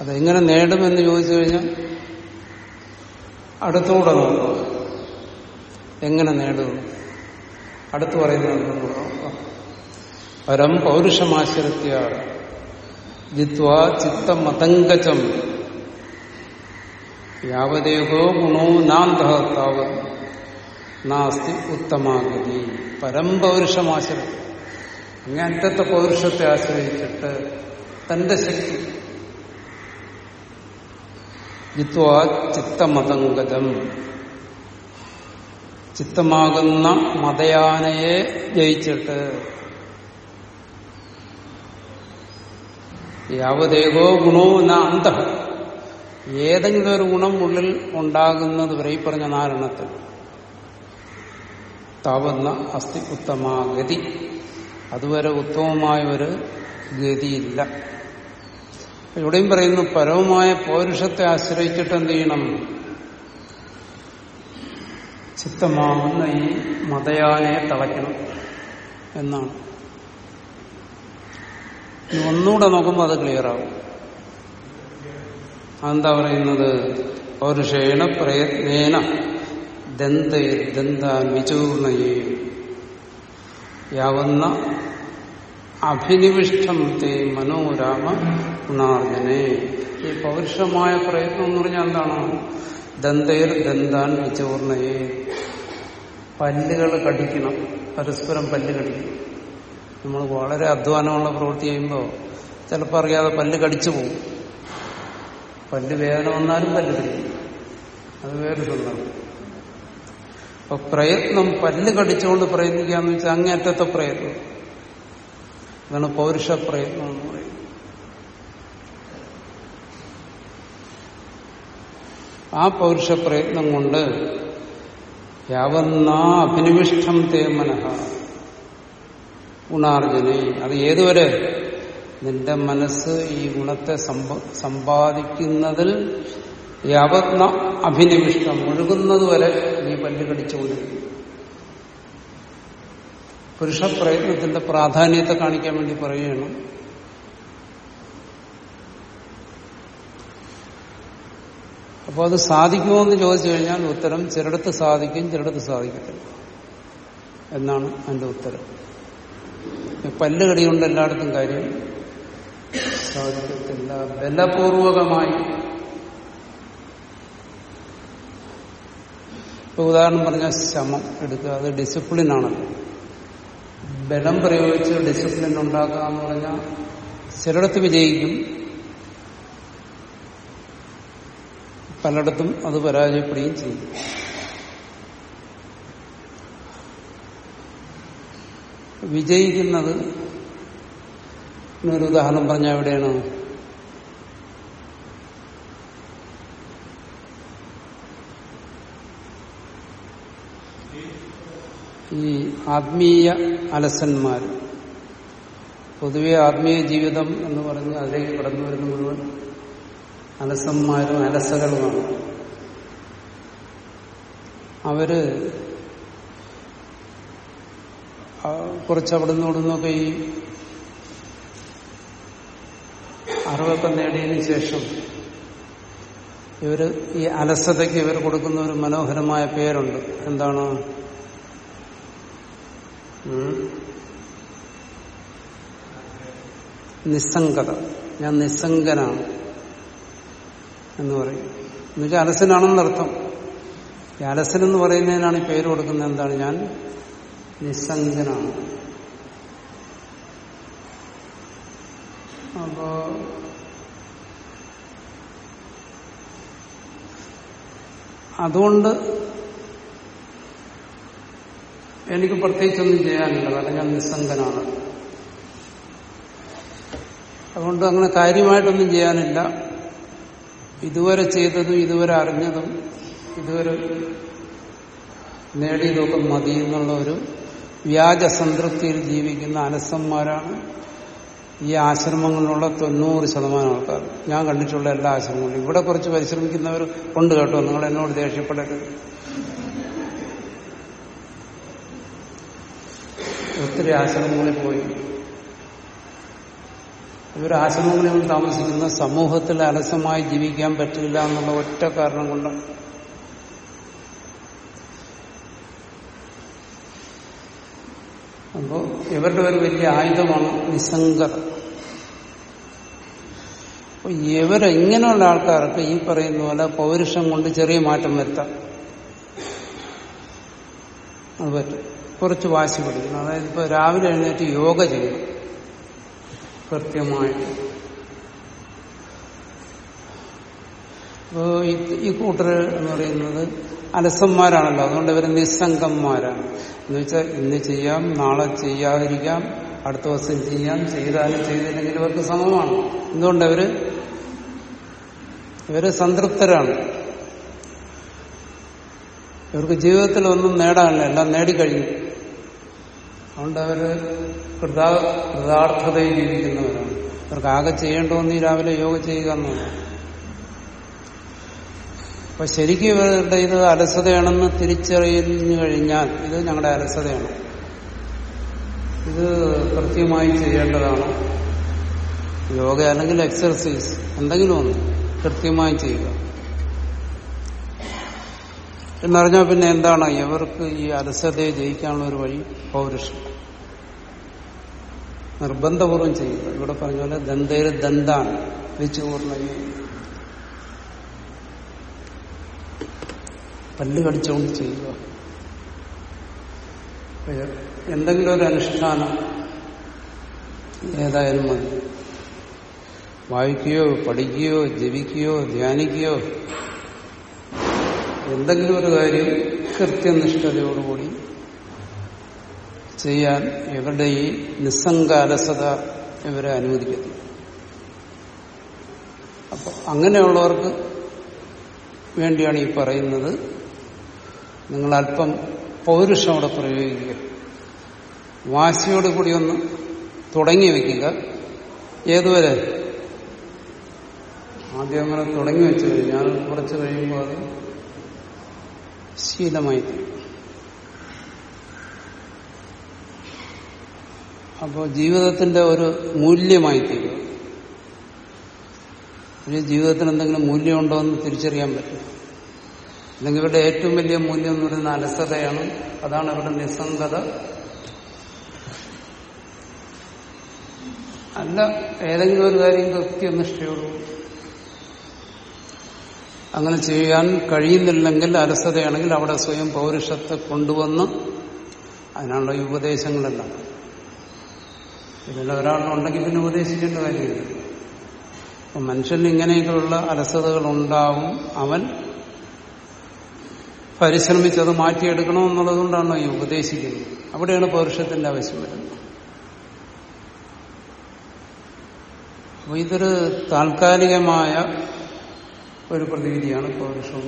അതെങ്ങനെ നേടുമെന്ന് ചോദിച്ചു കഴിഞ്ഞാൽ അടുത്തുകൂടെ നോക്കുക. എങ്ങനെ നേടും അടുത്ത് പറയുന്നത് പരം പൗരുഷമാശ്രത്യ ജിത്വാ ചിത്തമതങ്കജം യാവദേഹോ ഗുണോ നാന്തഃ താവത് നാസ്തി ഉത്തമാഗതി പരമ്പൗരുഷമാശ്രയം അങ്ങനത്തെ പൗരുഷത്തെ ആശ്രയിച്ചിട്ട് തന്റെ ശക്തി ജിത്വാ ചിത്തമതങ്കജം ചിത്തമാകുന്ന മതയാനയെ ജയിച്ചിട്ട് യാവദേഹോ ഗുണോ എന്ന അന്ത. ഏതെങ്കിലും ഒരു ഗുണം ഉള്ളിൽ ഉണ്ടാകുന്നത് വരെ ഈ പറഞ്ഞ നാരണത്തിൽ താവുന്ന അസ്ഥി ഉത്തമാഗതി അതുവരെ ഉത്തമമായ ഒരു ഗതിയില്ല. ഇവിടെയും പറയുന്നു പരവുമായ പൗരുഷത്തെ ആശ്രയിച്ചിട്ട് എന്ത് ചെയ്യണം? ചിത്തമാകുന്ന ഈ മതയാനയെ തളയ്ക്കണം എന്നാണ്. ഒന്നുകൂടെ നോക്കുമ്പോൾ അത് ക്ലിയർ ആവും. അതെന്താ പറയുന്നത്? പൗരുഷേണ പ്രയത്നേന ദന്തയിൽ ദന്താൻ വിചൂർണയേയും യാവുന്ന അഭിനിവിഷ്ടം തേ മനോരാമ ഗുണാർജനെ ഈ പൗരുഷമായ പ്രയത്നം എന്ന് പറഞ്ഞാൽ എന്താണ്? ദന്തയിൽ ദന്താൻ വിചൂർണയേ. പല്ലുകൾ കടിക്കണം. പരസ്പരം പല്ല് കടിക്കണം. നമ്മൾ വളരെ അധ്വാനമുള്ള പ്രവൃത്തി ചെയ്യുമ്പോൾ ചിലപ്പോൾ അറിയാതെ പല്ല് കടിച്ചു പോകും. പല്ല് വേദന വന്നാലും പല്ല് പിടിക്കും അത് വേറൊരു സന്ദർഭം അപ്പൊ പ്രയത്നം പല്ല് കടിച്ചുകൊണ്ട് പ്രയത്നിക്കാന്ന് വെച്ചാൽ അങ്ങേറ്റത്തെ പ്രയത്നം. അതാണ് പൗരുഷ പ്രയത്നം എന്ന് പറയുന്നത്. ആ പൗരുഷ പ്രയത്നം കൊണ്ട് യാവന്നാ അഭിനിവിഷ്ടം തേമനഹ ഗുണാർജനെ അത് ഏതുവരെ? നിന്റെ മനസ്സ് ഈ ഗുണത്തെ സമ്പാദിക്കുന്നതിൽ യാവത്ന അഭിനിവിഷ്ടം ഒഴുകുന്നതുവരെ നീ പല്ല് കടിച്ചുകൊണ്ടിരിക്കും. പുരുഷ പ്രയത്നത്തിന്റെ പ്രാധാന്യത്തെ കാണിക്കാൻ വേണ്ടി പറയുകയാണ്. അപ്പോൾ അത് സാധിക്കുമോ എന്ന് ചോദിച്ചു കഴിഞ്ഞാൽ ഉത്തരം ചിലടത്ത് സാധിക്കും ചിലടത്ത് സാധിക്കത്തില്ല. എന്നാണ് അതിന്റെ ഉത്തരം. പല്ല് കൊണ്ട് എല്ലായിടത്തും കാര്യം സാധിക്കത്തില്ല. ബലപൂർവകമായി. ഇപ്പൊ ഉദാഹരണം പറഞ്ഞാൽ ശമം എടുക്കുക. അത് ഡിസിപ്ലിൻ ആണല്ലോ ബലം പ്രയോഗിച്ച് ഡിസിപ്ലിൻ ഉണ്ടാക്കുക എന്ന് പറഞ്ഞാൽ ചിലയിടത്ത് വിജയിക്കും. പലയിടത്തും അത് പരാജയപ്പെടുകയും ചെയ്യും. വിജയിക്കുന്നത് ഒരു ഉദാഹരണം പറഞ്ഞാൽ എവിടെയാണ്? ഈ ആത്മീയ അലസന്മാർ. പൊതുവെ ആത്മീയ ജീവിതം എന്ന് പറഞ്ഞ് അതിലേക്ക് കടന്നു വരുന്ന മുഴുവൻ അലസന്മാരും അലസകളുമാണ്. അവർ കുറച്ച് അവിടെ നിന്നൊക്കെ ഈ അറിവൊക്കെ നേടിയതിന് ശേഷം ഇവർ ഈ അലസതയ്ക്ക് ഇവർ കൊടുക്കുന്ന ഒരു മനോഹരമായ പേരുണ്ട്. എന്താണ്? നിസ്സംഗത. ഞാൻ നിസ്സംഗനാണ് എന്ന് പറയും. എന്നുവെച്ചാൽ അലസനാണെന്നർത്ഥം. ഈ അലസനെന്ന് പറയുന്നതിനാണ് ഈ പേര് കൊടുക്കുന്നത്. എന്താണ്? ഞാൻ നിസ്സംഗനാണ്. അപ്പോ അതുകൊണ്ട് എനിക്ക് പ്രത്യേകിച്ചൊന്നും ചെയ്യാനില്ല. കാരണം ഞാൻ നിസ്സംഗനാണ്. അതുകൊണ്ട് അങ്ങനെ കാര്യമായിട്ടൊന്നും ചെയ്യാനില്ല. ഇതുവരെ ചെയ്തതും ഇതുവരെ അറിഞ്ഞതും ഇതുവരെ നേടിയതൊക്കെ മതി എന്നുള്ള ഒരു വ്യാജ സംതൃപ്തിയിൽ ജീവിക്കുന്ന അനസന്മാരാണ് ഈ ആശ്രമങ്ങളിലുള്ള തൊണ്ണൂറ് ശതമാനം ആൾക്കാർ. ഞാൻ കണ്ടിട്ടുള്ള എല്ലാ ആശ്രമങ്ങളിലും. ഇവിടെ കുറച്ച് പരിശ്രമിക്കുന്നവർ ഉണ്ട് കേട്ടോ. നിങ്ങൾ എന്നോട് ദേഷ്യപ്പെടരുത്. ഒത്തിരി ആശ്രമങ്ങളിൽ പോയി. ഇവരാശ്രമങ്ങളിൽ താമസിക്കുന്ന സമൂഹത്തിൽ അലസമായി ജീവിക്കാൻ പറ്റില്ല എന്നുള്ള ഒറ്റ കാരണം കൊണ്ടാണ്. അപ്പോ ഇവരുടെ ഒരു വലിയ ആയുധമാണ് നിസ്സംഗത. അപ്പൊ ഇവരെങ്ങനെയുള്ള ആൾക്കാർക്ക് ഈ പറയുന്ന പോലെ പൗരുഷം കൊണ്ട് ചെറിയ മാറ്റം വരുത്താം. അത് പറ്റും. കുറച്ച് വാശി പിടിക്കണം. അതായത് ഇപ്പൊ രാവിലെ എഴുന്നേറ്റ് യോഗ ചെയ്യണം. കൃത്യമായിട്ട്. ഇപ്പോ ഈ കൂട്ടർ എന്ന് പറയുന്നത് അലസന്മാരാണല്ലോ. അതുകൊണ്ട് ഇവർ നിസ്സംഗന്മാരാണ്. എന്ന് വെച്ചാൽ ഇന്ന് ചെയ്യാം നാളെ ചെയ്യാതിരിക്കാം അടുത്ത ദിവസം ചെയ്യാം ചെയ്താലും ചെയ്തില്ലെങ്കിൽ ഇവർക്ക് സമമാണ്. എന്തുകൊണ്ട് അവർ ഇവർ സംതൃപ്തരാണ്. ഇവർക്ക് ജീവിതത്തിൽ ഒന്നും നേടാനില്ല. എല്ലാം നേടിക്കഴിഞ്ഞു. അതുകൊണ്ട് അവർ കൃതാ കൃതാർത്ഥതയിൽ ജീവിക്കുന്നവരാണ് ഇവർക്ക് ആകെ ചെയ്യേണ്ടതെന്ന് രാവിലെ യോഗ ചെയ്യുക എന്നുള്ളത് അപ്പൊ ശരിക്കും ഇവരുടെ ഇത് അലസതയാണെന്ന് തിരിച്ചറിഞ്ഞു കഴിഞ്ഞാൽ ഇത് ഞങ്ങളുടെ അലസതയാണ്. ഇത് കൃത്യമായി ചെയ്യേണ്ടതാണ്. യോഗ അല്ലെങ്കിൽ എക്സർസൈസ് എന്തെങ്കിലും ഒന്ന് കൃത്യമായി ചെയ്യുക. എന്നറിഞ്ഞാൽ പിന്നെ എന്താണ്? ഇവർക്ക് ഈ അലസതയെ ജയിക്കാനുള്ള ഒരു വഴി പൗരുഷം. നിർബന്ധപൂർവം ചെയ്യുക. ഇവിടെ പറഞ്ഞ പോലെ ദന്തേര് ദന്താണ്. വെച്ച് പല്ല് കടിച്ചുകൊണ്ട് ചെയ്യുക. എന്തെങ്കിലും ഒരു അനുഷ്ഠാനം ഏതായാലും മതി. വായിക്കുകയോ പഠിക്കുകയോ ജപിക്കുകയോ ധ്യാനിക്കുകയോ എന്തെങ്കിലും ഒരു കാര്യം കൃത്യനിഷ്ഠതയോടുകൂടി ചെയ്യാൻ ഇവരുടെ ഈ നിസ്സംഗ അലസത ഇവരെ അനുവദിക്കുന്നു. അപ്പൊ അങ്ങനെയുള്ളവർക്ക് വേണ്ടിയാണ് ഈ പറയുന്നത്. നിങ്ങൾ അല്പം പൗരുഷം അവിടെ പ്രയോഗിക്കുക. വാശിയോട് കൂടി ഒന്ന് തുടങ്ങി വെക്കുക ഏതുവരെ ആദ്യം അങ്ങനെ തുടങ്ങി വെച്ചു കഴിഞ്ഞാൽ കുറച്ച് കഴിയുമ്പോൾ അത് ശീലമായി അപ്പോൾ ജീവിതത്തിന്റെ ഒരു മൂല്യമായി തീരും. ജീവിതത്തിന് എന്തെങ്കിലും മൂല്യമുണ്ടോ എന്ന് തിരിച്ചറിയാൻ പറ്റും. അല്ലെങ്കിൽ ഇവരുടെ ഏറ്റവും വലിയ മൂല്യം എന്ന് പറയുന്ന അലസതയാണ്. അതാണ് അവരുടെ നിസ്സംഗത. അല്ല ഏതെങ്കിലും ഒരു കാര്യം കൃത്യനിഷ്ഠയോടും അങ്ങനെ ചെയ്യാൻ കഴിയുന്നില്ലെങ്കിൽ അലസതയാണെങ്കിൽ അവിടെ സ്വയം പൗരുഷത്തെ കൊണ്ടുവന്ന് അതിനുള്ള ഈ ഉപദേശങ്ങളെല്ലാം. ഇതിൽ ഒരാളുണ്ടെങ്കിൽ പിന്നെ ഉപദേശിക്കേണ്ട കാര്യമില്ല. മനുഷ്യന് ഇങ്ങനെയൊക്കെയുള്ള അലസതകൾ ഉണ്ടാവും അവൻ പരിശ്രമിച്ചത് മാറ്റിയെടുക്കണമെന്നുള്ളത് കൊണ്ടാണോ ഈ ഉപദേശിക്കുന്നത്. അവിടെയാണ് പൗരുഷത്തിന്റെ ആവശ്യം വരുന്നത്. അപ്പൊ ഇതൊരു താൽക്കാലികമായ ഒരു പ്രതിവിധിയാണ് പൗരുഷം.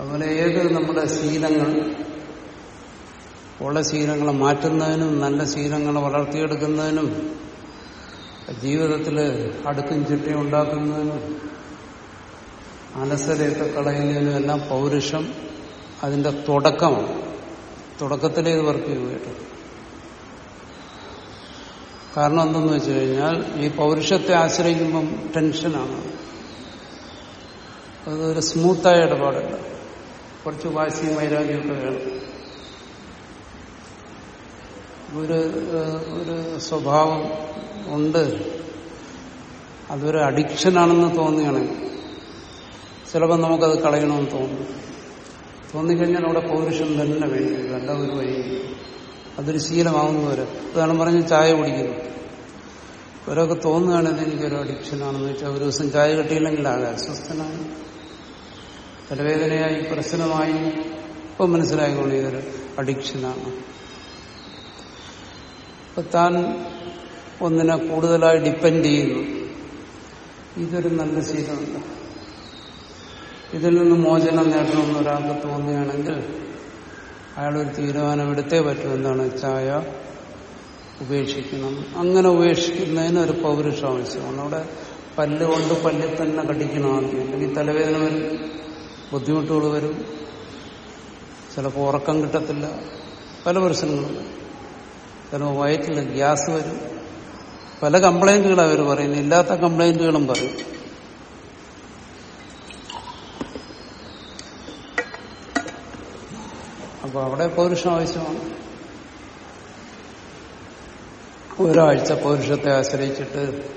അതുപോലെ ഏത് നമ്മുടെ ശീലങ്ങൾ ഉള്ള ശീലങ്ങളെ മാറ്റുന്നതിനും നല്ല ശീലങ്ങളെ വളർത്തിയെടുക്കുന്നതിനും ജീവിതത്തിൽ അടുക്കും ചിട്ടയും ഉണ്ടാക്കുന്നതിനും അലസതയൊക്കെ കളയുന്നതിനും എല്ലാം പൗരുഷം അതിന്റെ തുടക്കമാണ്. തുടക്കത്തിലേ ഇത് വർക്ക് ചെയ്തു കേട്ടോ. കാരണം എന്തെന്ന് വെച്ച് കഴിഞ്ഞാൽ ഈ പൗരുഷത്തെ ആശ്രയിക്കുമ്പം ടെൻഷനാണ്. അതൊരു സ്മൂത്തായ ഇടപാടല്ല കുറച്ച് വാശിയും വൈരാഗ്യമൊക്കെ വേണം. ഒരു ഒരു സ്വഭാവം ഉണ്ട്. അതൊരു അഡിക്ഷനാണെന്ന് തോന്നുകയാണെങ്കിൽ ചിലപ്പോൾ നമുക്കത് കളയണമെന്ന് തോന്നും തോന്നിക്കഴിഞ്ഞാൽ അവിടെ പൗരുഷം തന്നെ വേണ്ടി അല്ല ഒരു വഴി. അതൊരു ശീലമാവുന്നവര്. അതാണ് പറഞ്ഞ് ചായ കുടിക്കുന്നു. ഓരോക്കെ തോന്നുകയാണെങ്കിൽ എനിക്കൊരു അഡിക്ഷനാണെന്ന് വെച്ചാൽ ഒരു ദിവസം ചായ കിട്ടിയില്ലെങ്കിൽ ആകെ അസ്വസ്ഥനായി തലവേദനയായി പ്രശ്നമായി. ഇപ്പം മനസ്സിലായിക്കൊണ്ട് ഇതൊരു അഡിക്ഷനാണ്. ഇപ്പൊ താൻ ഒന്നിനെ കൂടുതലായി ഡിപ്പെൻഡ് ചെയ്യുന്നു. ഇതൊരു നല്ല ശീലമല്ല. ഇതിൽ നിന്ന് മോചനം നേടണമെന്ന് ഒരാൾക്ക് തോന്നുകയാണെങ്കിൽ അയാളൊരു തീരുമാനം എടുത്തേ പറ്റൂ എന്താണ് ചായ ഉപേക്ഷിക്കണം അങ്ങനെ ഉപേക്ഷിക്കുന്നതിന് ഒരു പൗരുഷം ആവശ്യമാണ്. അവിടെ പല്ല് കൊണ്ട് പല്ലിൽ തന്നെ കടിക്കണം അല്ലെങ്കിൽ തലവേദന വരും ബുദ്ധിമുട്ടുകൾ വരും. ചിലപ്പോൾ ഉറക്കം കിട്ടത്തില്ല. പല പ്രശ്നങ്ങളും ചിലപ്പോൾ വയറ്റിൽ ഗ്യാസ് വരും. പല കംപ്ലൈന്റുകൾ അവർ പറയുന്നു ഇല്ലാത്ത കംപ്ലൈന്റുകളും പറയും. അപ്പൊ അവിടെ പൗരുഷം ആവശ്യമാണ്. ഒരാഴ്ച പൗരുഷത്തെ ആശ്രയിച്ചിട്ട്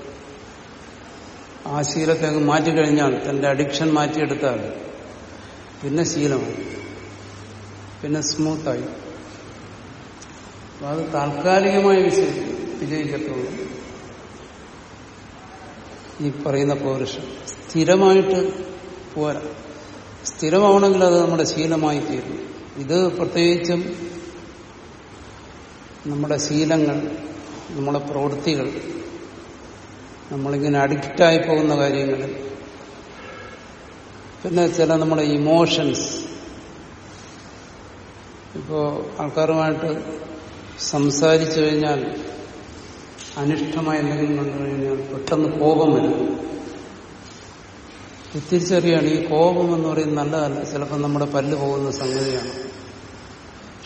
ആ ശീലത്തെ അങ്ങ് മാറ്റിക്കഴിഞ്ഞാൽ തന്റെ അഡിക്ഷൻ മാറ്റിയെടുത്താൽ പിന്നെ ശീലമായി. പിന്നെ സ്മൂത്തായി അത് താൽക്കാലികമായി വിജയി വിജയിക്കത്തുള്ളൂ ഈ പറയുന്ന പൗരുഷം. സ്ഥിരമായിട്ട് പോരാ. സ്ഥിരമാവണമെങ്കിൽ അത് നമ്മുടെ ശീലമായി തീരും. ഇത് പ്രത്യേകിച്ചും നമ്മുടെ ശീലങ്ങൾ നമ്മുടെ പ്രവൃത്തികൾ നമ്മളിങ്ങനെ അഡിക്റ്റായി പോകുന്ന കാര്യങ്ങൾ പിന്നെ ചില നമ്മുടെ ഇമോഷൻസ് ഇപ്പോ ആൾക്കാരുമായിട്ട് സംസാരിച്ചു കഴിഞ്ഞാൽ അനിഷ്ടമായ എന്തെങ്കിലും കണ്ടു കഴിഞ്ഞാൽ പെട്ടെന്ന് കോപം വരും. തിരിച്ചറിയാണ് ഈ കോപം എന്ന് പറയുന്നത് നല്ലതല്ല. ചിലപ്പോൾ നമ്മുടെ പല്ല് പോകുന്ന സംഗതിയാണ്.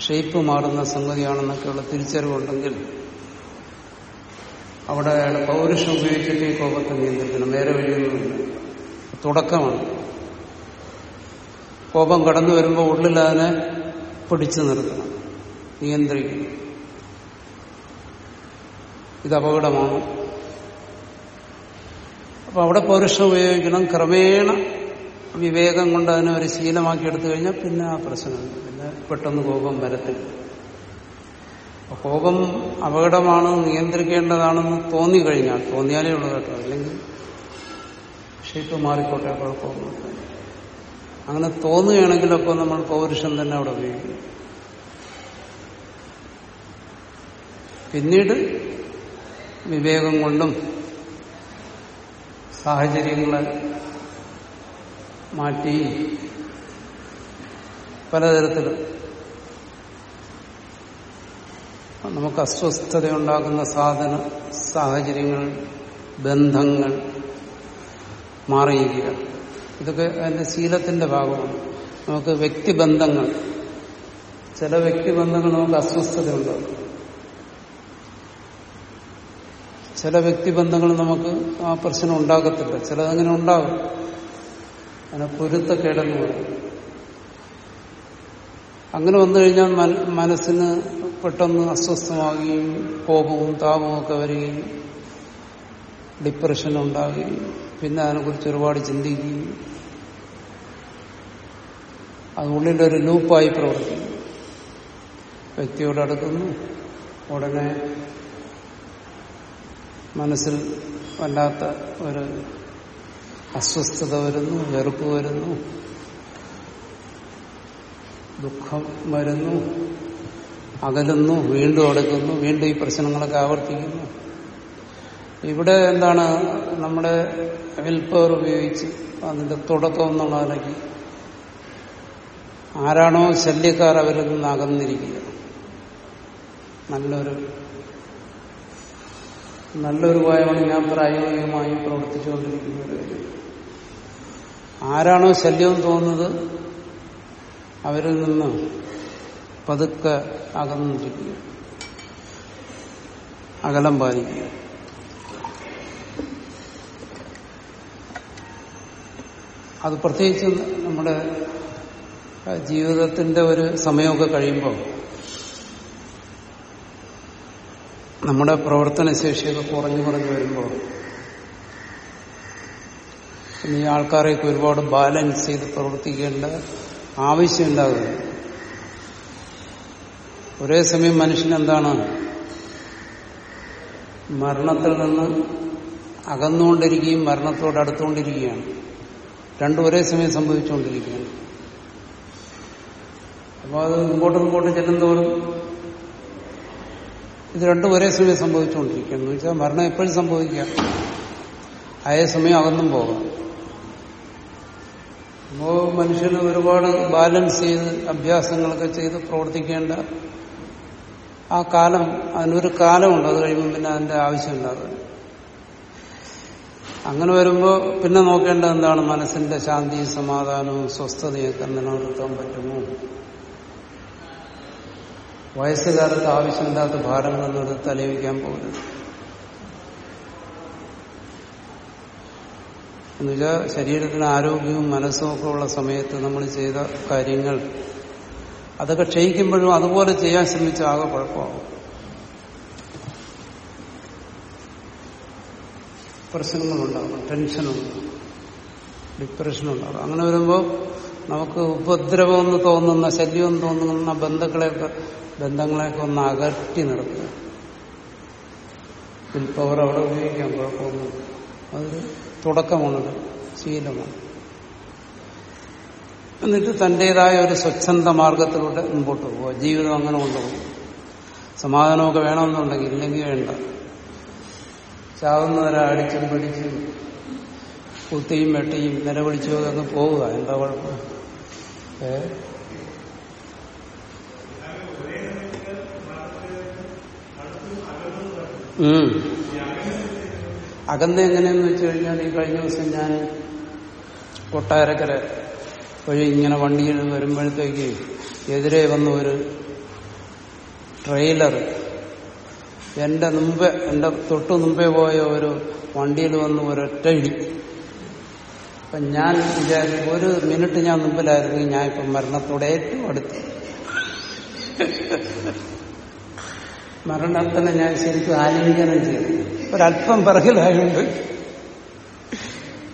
ഷേപ്പ് മാറുന്ന സംഗതിയാണെന്നൊക്കെയുള്ള തിരിച്ചറിവുണ്ടെങ്കിൽ അവിടെ പൗരുഷം ഉപയോഗിച്ചിട്ട് ഈ കോപത്തെ നിയന്ത്രിക്കണം. നേരെ വഴിയൊന്നുമില്ല. തുടക്കമാണ്. കോപം കടന്നു വരുമ്പോൾ ഉള്ളിൽ അതിനെ പിടിച്ചു നിർത്തണം. നിയന്ത്രിക്കണം. ഇത് അപകടമാണ്. അപ്പൊ അവിടെ പൗരുഷം ഉപയോഗിക്കണം. ക്രമേണ വിവേകം കൊണ്ട് അതിനെ ഒരു ശീലമാക്കി എടുത്തു കഴിഞ്ഞാൽ പിന്നെ ആ പ്രശ്നമില്ല. പെട്ടെന്ന് കോപം വരത്തില്ല. കോപം അപകടമാണ് നിയന്ത്രിക്കേണ്ടതാണെന്ന് തോന്നി കഴിഞ്ഞാൽ തോന്നിയാലേ ഉള്ളൂ കേട്ടോ. അല്ലെങ്കിൽ ഷേപ്പ് മാറിക്കോട്ടെ കുഴപ്പമൊന്നുമില്ല. അങ്ങനെ തോന്നുകയാണെങ്കിൽ അപ്പോൾ നമ്മൾ പൗരുഷം തന്നെ അവിടെ ഉപയോഗിക്കും. പിന്നീട് വിവേകം കൊണ്ടും സാഹചര്യങ്ങളെ മാറ്റി പലതരത്തിൽ നമുക്ക് അസ്വസ്ഥതയുണ്ടാക്കുന്ന സാധന സാഹചര്യങ്ങൾ ബന്ധങ്ങൾ മാറിയിരിക്കുക. ഇതൊക്കെ അതിന്റെ ശീലത്തിന്റെ ഭാഗമാണ്. നമുക്ക് വ്യക്തിബന്ധങ്ങൾ. ചില വ്യക്തിബന്ധങ്ങൾ നമുക്ക് അസ്വസ്ഥത ഉണ്ടാകും ചില വ്യക്തിബന്ധങ്ങൾ നമുക്ക് ആ പ്രശ്നം ഉണ്ടാകത്തില്ല. ചിലതങ്ങനെ ഉണ്ടാകും അതിനെ പൊരുത്തക്കേടെന്ന് പറയും. അങ്ങനെ വന്നു കഴിഞ്ഞാൽ മനസ്സിന് പെട്ടെന്ന് അസ്വസ്ഥമാകുകയും കോപവും താപവും ഒക്കെ വരികയും ഡിപ്രഷൻ ഉണ്ടാകുകയും പിന്നെ അതിനെക്കുറിച്ച് ഒരുപാട് ചിന്തിക്കുകയും അതുള്ളിലൊരു ലൂപ്പായി പ്രവർത്തിക്കും. വ്യക്തിയോട് അടുക്കുന്നു ഉടനെ മനസ്സിൽ വല്ലാത്ത ഒരു അസ്വസ്ഥത വരുന്നു വെറുപ്പ് വരുന്നു. ദുഃഖം വരുന്നു അകലുന്നു വീണ്ടും അടുക്കുന്നു വീണ്ടും ഈ പ്രശ്നങ്ങളൊക്കെ ആവർത്തിക്കുന്നു. ഇവിടെ എന്താണ് നമ്മുടെ വിൽ പവർ ഉപയോഗിച്ച് അതിന്റെ തുടക്കം എന്നുള്ളതിലേക്ക് ആരാണോ ശല്യക്കാർ അവരിൽ നിന്ന് അകന്നിരിക്കുക നല്ലൊരു നല്ലൊരു ഉപായമാണ് ഞാൻ പ്രായോഗികമായി പ്രവർത്തിച്ചുകൊണ്ടിരിക്കുന്നത് ആരാണോ ശല്യം തോന്നുന്നത് അവരിൽ നിന്ന് പതുക്കെ അകന്നിരിക്കുക അകലം പാലിക്കുക. അത് പ്രത്യേകിച്ച് നമ്മുടെ ജീവിതത്തിന്റെ ഒരു സമയമൊക്കെ കഴിയുമ്പോൾ നമ്മുടെ പ്രവർത്തനശേഷിയൊക്കെ കുറഞ്ഞു കുറഞ്ഞു വരുമ്പോൾ ഈ ആൾക്കാരെയൊക്കെ ഒരുപാട് ബാലൻസ് ചെയ്ത് പ്രവർത്തിക്കേണ്ട ആവശ്യമുണ്ടാകുന്നു ഒരേ സമയം മനുഷ്യനെന്താണ്? മരണത്തിൽ നിന്ന് അകന്നുകൊണ്ടിരിക്കുകയും മരണത്തോട് അടുത്തുകൊണ്ടിരിക്കുകയാണ്. രണ്ടും ഒരേ സമയം സംഭവിച്ചുകൊണ്ടിരിക്കുകയാണ്. അപ്പോൾ അത് ഇങ്ങോട്ടും ഇങ്ങോട്ടും ചെല്ലുന്തോറും ഇത് രണ്ടും ഒരേ സമയം സംഭവിച്ചുകൊണ്ടിരിക്കുകയാണ്. എന്ന് വെച്ചാൽ മരണം എപ്പോഴും സംഭവിക്കാം അതേ സമയം അകന്നും പോകാം. അപ്പോ മനുഷ്യന് ഒരുപാട് ബാലൻസ് ചെയ്ത് അഭ്യാസങ്ങളൊക്കെ ചെയ്ത് പ്രവർത്തിക്കേണ്ട ആ കാലം അതിനൊരു കാലമുണ്ട്. അത് കഴിയുമ്പോൾ പിന്നെ അതിന്റെ ആവശ്യമില്ലാതെ അങ്ങനെ വരുമ്പോൾ പിന്നെ നോക്കേണ്ടത് എന്താണ്? മനസ്സിന്റെ ശാന്തി സമാധാനവും സ്വസ്ഥതയൊക്കെ നിലനിർത്താൻ പറ്റുമോ? വയസ്സുകാലത്ത് ആവശ്യമില്ലാത്ത ഭാരങ്ങളൊന്നും തലയിക്കാൻ പോകരുത്. എന്നുവെച്ചാൽ ശരീരത്തിന് ആരോഗ്യവും മനസ്സും ഒക്കെ ഉള്ള സമയത്ത് നമ്മൾ ചെയ്ത കാര്യങ്ങൾ അതൊക്കെ ക്ഷയിക്കുമ്പോഴും അതുപോലെ ചെയ്യാൻ ശ്രമിച്ച ആകെ കുഴപ്പമാകും. പ്രശ്നങ്ങളുണ്ടാകും ടെൻഷനുണ്ടാകും ഡിപ്രഷനുണ്ടാകും. അങ്ങനെ വരുമ്പോൾ നമുക്ക് ഉപദ്രവമെന്ന് തോന്നുന്ന ശല്യം എന്ന് തോന്നുന്ന ബന്ധുക്കളെയൊക്കെ ബന്ധങ്ങളെയൊക്കെ ഒന്ന് അകറ്റി നിർത്തുക വിൽപ്പവർ പവർ അവിടെ ഉപയോഗിക്കാം കുഴപ്പമൊന്നും അതൊരു തുടക്കമാണത്. ശീലമാണ്. എന്നിട്ട് തന്റേതായ ഒരു സ്വച്ഛന്ത മാർഗത്തിലൂടെ മുമ്പോട്ട് പോവുക. ജീവിതം അങ്ങനെ കൊണ്ടുപോകും. സമാധാനമൊക്കെ വേണമെന്നുണ്ടെങ്കിൽ ഇല്ലെങ്കിൽ വേണ്ട. ചാവുന്നവരെ അടിച്ചും പിടിച്ചും കുത്തിയും വെട്ടിയും നിലവിളിച്ചും അങ്ങ് പോവുക. എന്താ കുഴപ്പം? ഏ? അകന്ന എങ്ങനെയെന്ന് വെച്ച് കഴിഞ്ഞാൽ ഈ കഴിഞ്ഞ ദിവസം ഞാൻ കൊട്ടാരക്കര വഴി ഇങ്ങനെ വണ്ടിയിൽ വരുമ്പോഴത്തേക്ക് എതിരെ വന്ന ഒരു ട്രെയിലർ എന്റെ മുമ്പേ എന്റെ തൊട്ടു മുമ്പേ പോയ ഒരു വണ്ടിയിൽ വന്ന ഒരൊറ്റ ഇടി. അപ്പൊ ഞാൻ വിചാരിച്ചു ഒരു മിനിറ്റ് ഞാൻ മുമ്പിലായിരുന്നു ഞാൻ ഇപ്പം മരണത്തോടെ ഏറ്റവും അടുത്ത്. മരണത്തിന് ഞാൻ ശരിക്കും ആലിംഗനം ചെയ്തു. ഒരല്പം പിറകിലായുണ്ട്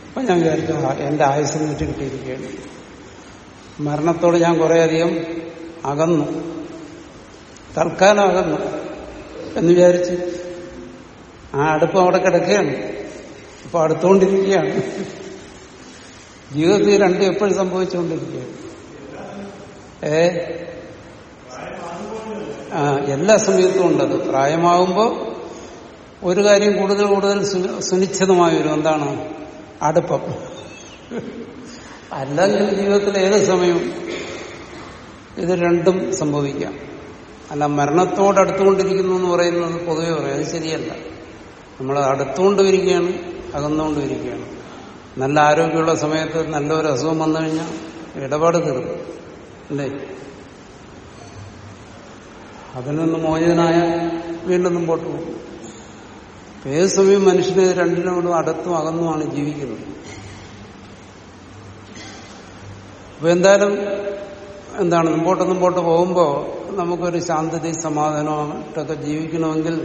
അപ്പൊ ഞാൻ വിചാരിച്ചു എന്റെ ആയുസ് നീട്ടി കിട്ടിയിരിക്കുകയാണ്. മരണത്തോട് ഞാൻ കുറേയധികം അകന്നു. തൽക്കാലം അകന്നു എന്ന് വിചാരിച്ച് ആ അടുപ്പം അവിടെ കിടക്കുകയാണ്. അപ്പൊ അടുത്തുകൊണ്ടിരിക്കുകയാണ്. ജീവിതത്തിൽ രണ്ടും എപ്പോഴും സംഭവിച്ചുകൊണ്ടിരിക്കുകയാണ്. ഏ? ആ എല്ലാ സമയത്തും ഉണ്ടത്. പ്രായമാകുമ്പോൾ ഒരു കാര്യം കൂടുതൽ കൂടുതൽ സുനിശ്ചിതമായി വരും. എന്താണ്? അടുപ്പം. അല്ലെങ്കിൽ ജീവിതത്തിൽ ഏത് സമയവും ഇത് രണ്ടും സംഭവിക്കാം. അല്ല മരണത്തോട് അടുത്തുകൊണ്ടിരിക്കുന്നു എന്ന് പറയുന്നത് പൊതുവെ പറയാം. അത് ശരിയല്ല. നമ്മൾ അടുത്തുകൊണ്ടിരിക്കുകയാണ് അകന്നുകൊണ്ടിരിക്കുകയാണ്. നല്ല ആരോഗ്യമുള്ള സമയത്ത് നല്ലൊരു അസുഖം വന്നു കഴിഞ്ഞാൽ ഇടപാട് തീർന്നു. അല്ലേ? അതിൽ നിന്ന് വീണ്ടും മുമ്പോട്ട് പോകും. ഏത് സമയം മനുഷ്യന് രണ്ടിനോടും അടുത്തും അകന്നുമാണ് ജീവിക്കുന്നത്. അപ്പൊ എന്തായാലും എന്താണ് മുമ്പോട്ട് മുമ്പോട്ട് പോകുമ്പോൾ നമുക്കൊരു ശാന്തത സമാധാനമായിട്ടൊക്കെ ജീവിക്കണമെങ്കിൽ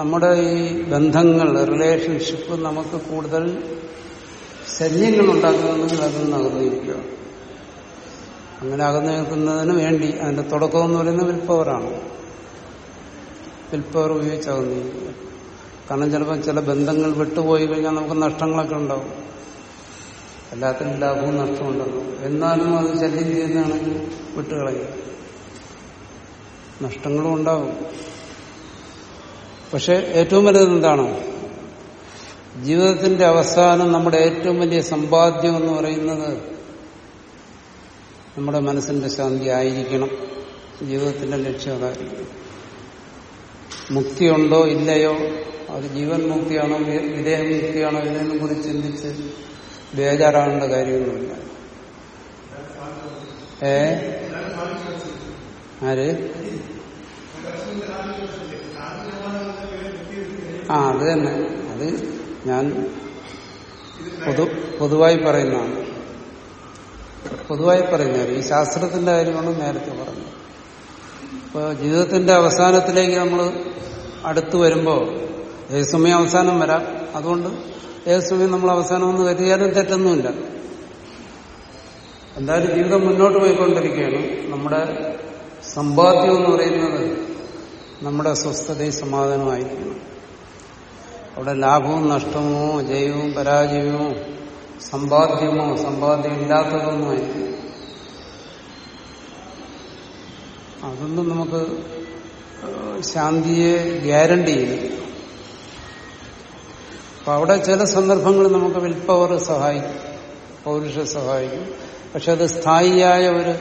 നമ്മുടെ ഈ ബന്ധങ്ങൾ റിലേഷൻഷിപ്പ് നമുക്ക് കൂടുതൽ ശല്യങ്ങൾ ഉണ്ടാക്കുന്നുണ്ടെങ്കിൽ അതിൽ നിന്ന് അകന്നിരിക്കുക. അങ്ങനെ അകന്നു നിൽക്കുന്നതിന് വേണ്ടി അതിന്റെ തുടക്കം എന്ന് പറയുന്നത് വിൽപ്പവറാണ് വിൽപ്പവർ ഉപയോഗിച്ച് അകന്നിരിക്കുക കാരണം ചിലപ്പോൾ ചില ബന്ധങ്ങൾ വിട്ടുപോയി കഴിഞ്ഞാൽ നമുക്ക് നഷ്ടങ്ങളൊക്കെ ഉണ്ടാവും. എല്ലാത്തിനും ലാഭവും നഷ്ടവും ഉണ്ടാകും എന്നാലും അത് ശല്യം ചെയ്യുന്നതാണെങ്കിൽ വിട്ടുകളയും. നഷ്ടങ്ങളും ഉണ്ടാവും. പക്ഷെ ഏറ്റവും വലുത് എന്താണ്? ജീവിതത്തിന്റെ അവസാനം നമ്മുടെ ഏറ്റവും വലിയ സമ്പാദ്യം എന്ന് പറയുന്നത് നമ്മുടെ മനസ്സിന്റെ ശാന്തി ആയിരിക്കണം. ജീവിതത്തിന്റെ ലക്ഷ്യം അതായിരിക്കണം. മുക്തിയുണ്ടോ ഇല്ലയോ? അത് ജീവൻ മുക്തിയാണോ വിദേഹ മുക്തിയാണോ ഇതിനെയും കുറിച്ച് ചിന്തിച്ച് ബേജാറാകേണ്ട കാര്യമൊന്നുമില്ല. ഏ? ആര്? ആ അത് തന്നെ. അത് ഞാൻ പൊതു പൊതുവായി പറയുന്നതാണ്. പൊതുവായി പറയുന്നത് ഈ ശാസ്ത്രത്തിന്റെ കാര്യമാണ് നേരത്തെ പറഞ്ഞത്. ഇപ്പൊ ജീവിതത്തിന്റെ അവസാനത്തിലേക്ക് നമ്മൾ അടുത്തു വരുമ്പോൾ ഏത് സമയം അവസാനം വരാം. അതുകൊണ്ട് ഏത് സമയം നമ്മൾ അവസാനം ഒന്ന് കരുതിയാലും തെറ്റൊന്നുമില്ല. എന്തായാലും ജീവിതം മുന്നോട്ട് പോയിക്കൊണ്ടിരിക്കുകയാണ്. നമ്മുടെ സമ്പാദ്യം എന്ന് പറയുന്നത് നമ്മുടെ സ്വസ്ഥതയും സമാധാനമായിരിക്കണം അവിടെ ലാഭവും നഷ്ടമോ ജയവും പരാജയമോ സമ്പാദ്യമോ സമ്പാദ്യം ഇല്ലാത്തതൊന്നും അതൊന്നും നമുക്ക് ശാന്തിയെ ഗ്യാരണ്ടി ചെയ്യും അപ്പൊ അവിടെ ചില സന്ദർഭങ്ങളിൽ നമുക്ക് വിൽ പവർ സഹായിക്കും പൗരുഷ സഹായിക്കും. പക്ഷെ അത് സ്ഥായിയായ ഒരു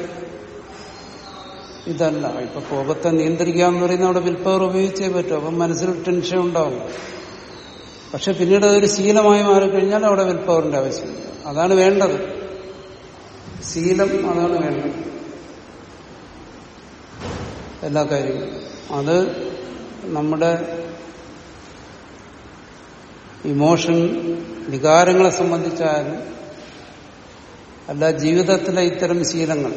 ഇതല്ല. ഇപ്പൊ കോപത്തെ നിയന്ത്രിക്കുക എന്ന് പറയുന്ന അവിടെ വിൽ പവർ ഉപയോഗിച്ചേ പറ്റും. അപ്പം മനസ്സിൽ ടെൻഷൻ ഉണ്ടാവും. പക്ഷെ പിന്നീട് അതൊരു ശീലമായി മാറിക്കഴിഞ്ഞാൽ അവിടെ വിൽ പവറിന്റെ ആവശ്യമില്ല. അതാണ് വേണ്ടത്. ശീലം അതാണ് വേണ്ടത്. എല്ലാ കാര്യങ്ങളും. അത് നമ്മുടെ ഇമോഷൻ വികാരങ്ങളെ സംബന്ധിച്ചായാലും അല്ല ജീവിതത്തിലെ ഇത്തരം ശീലങ്ങൾ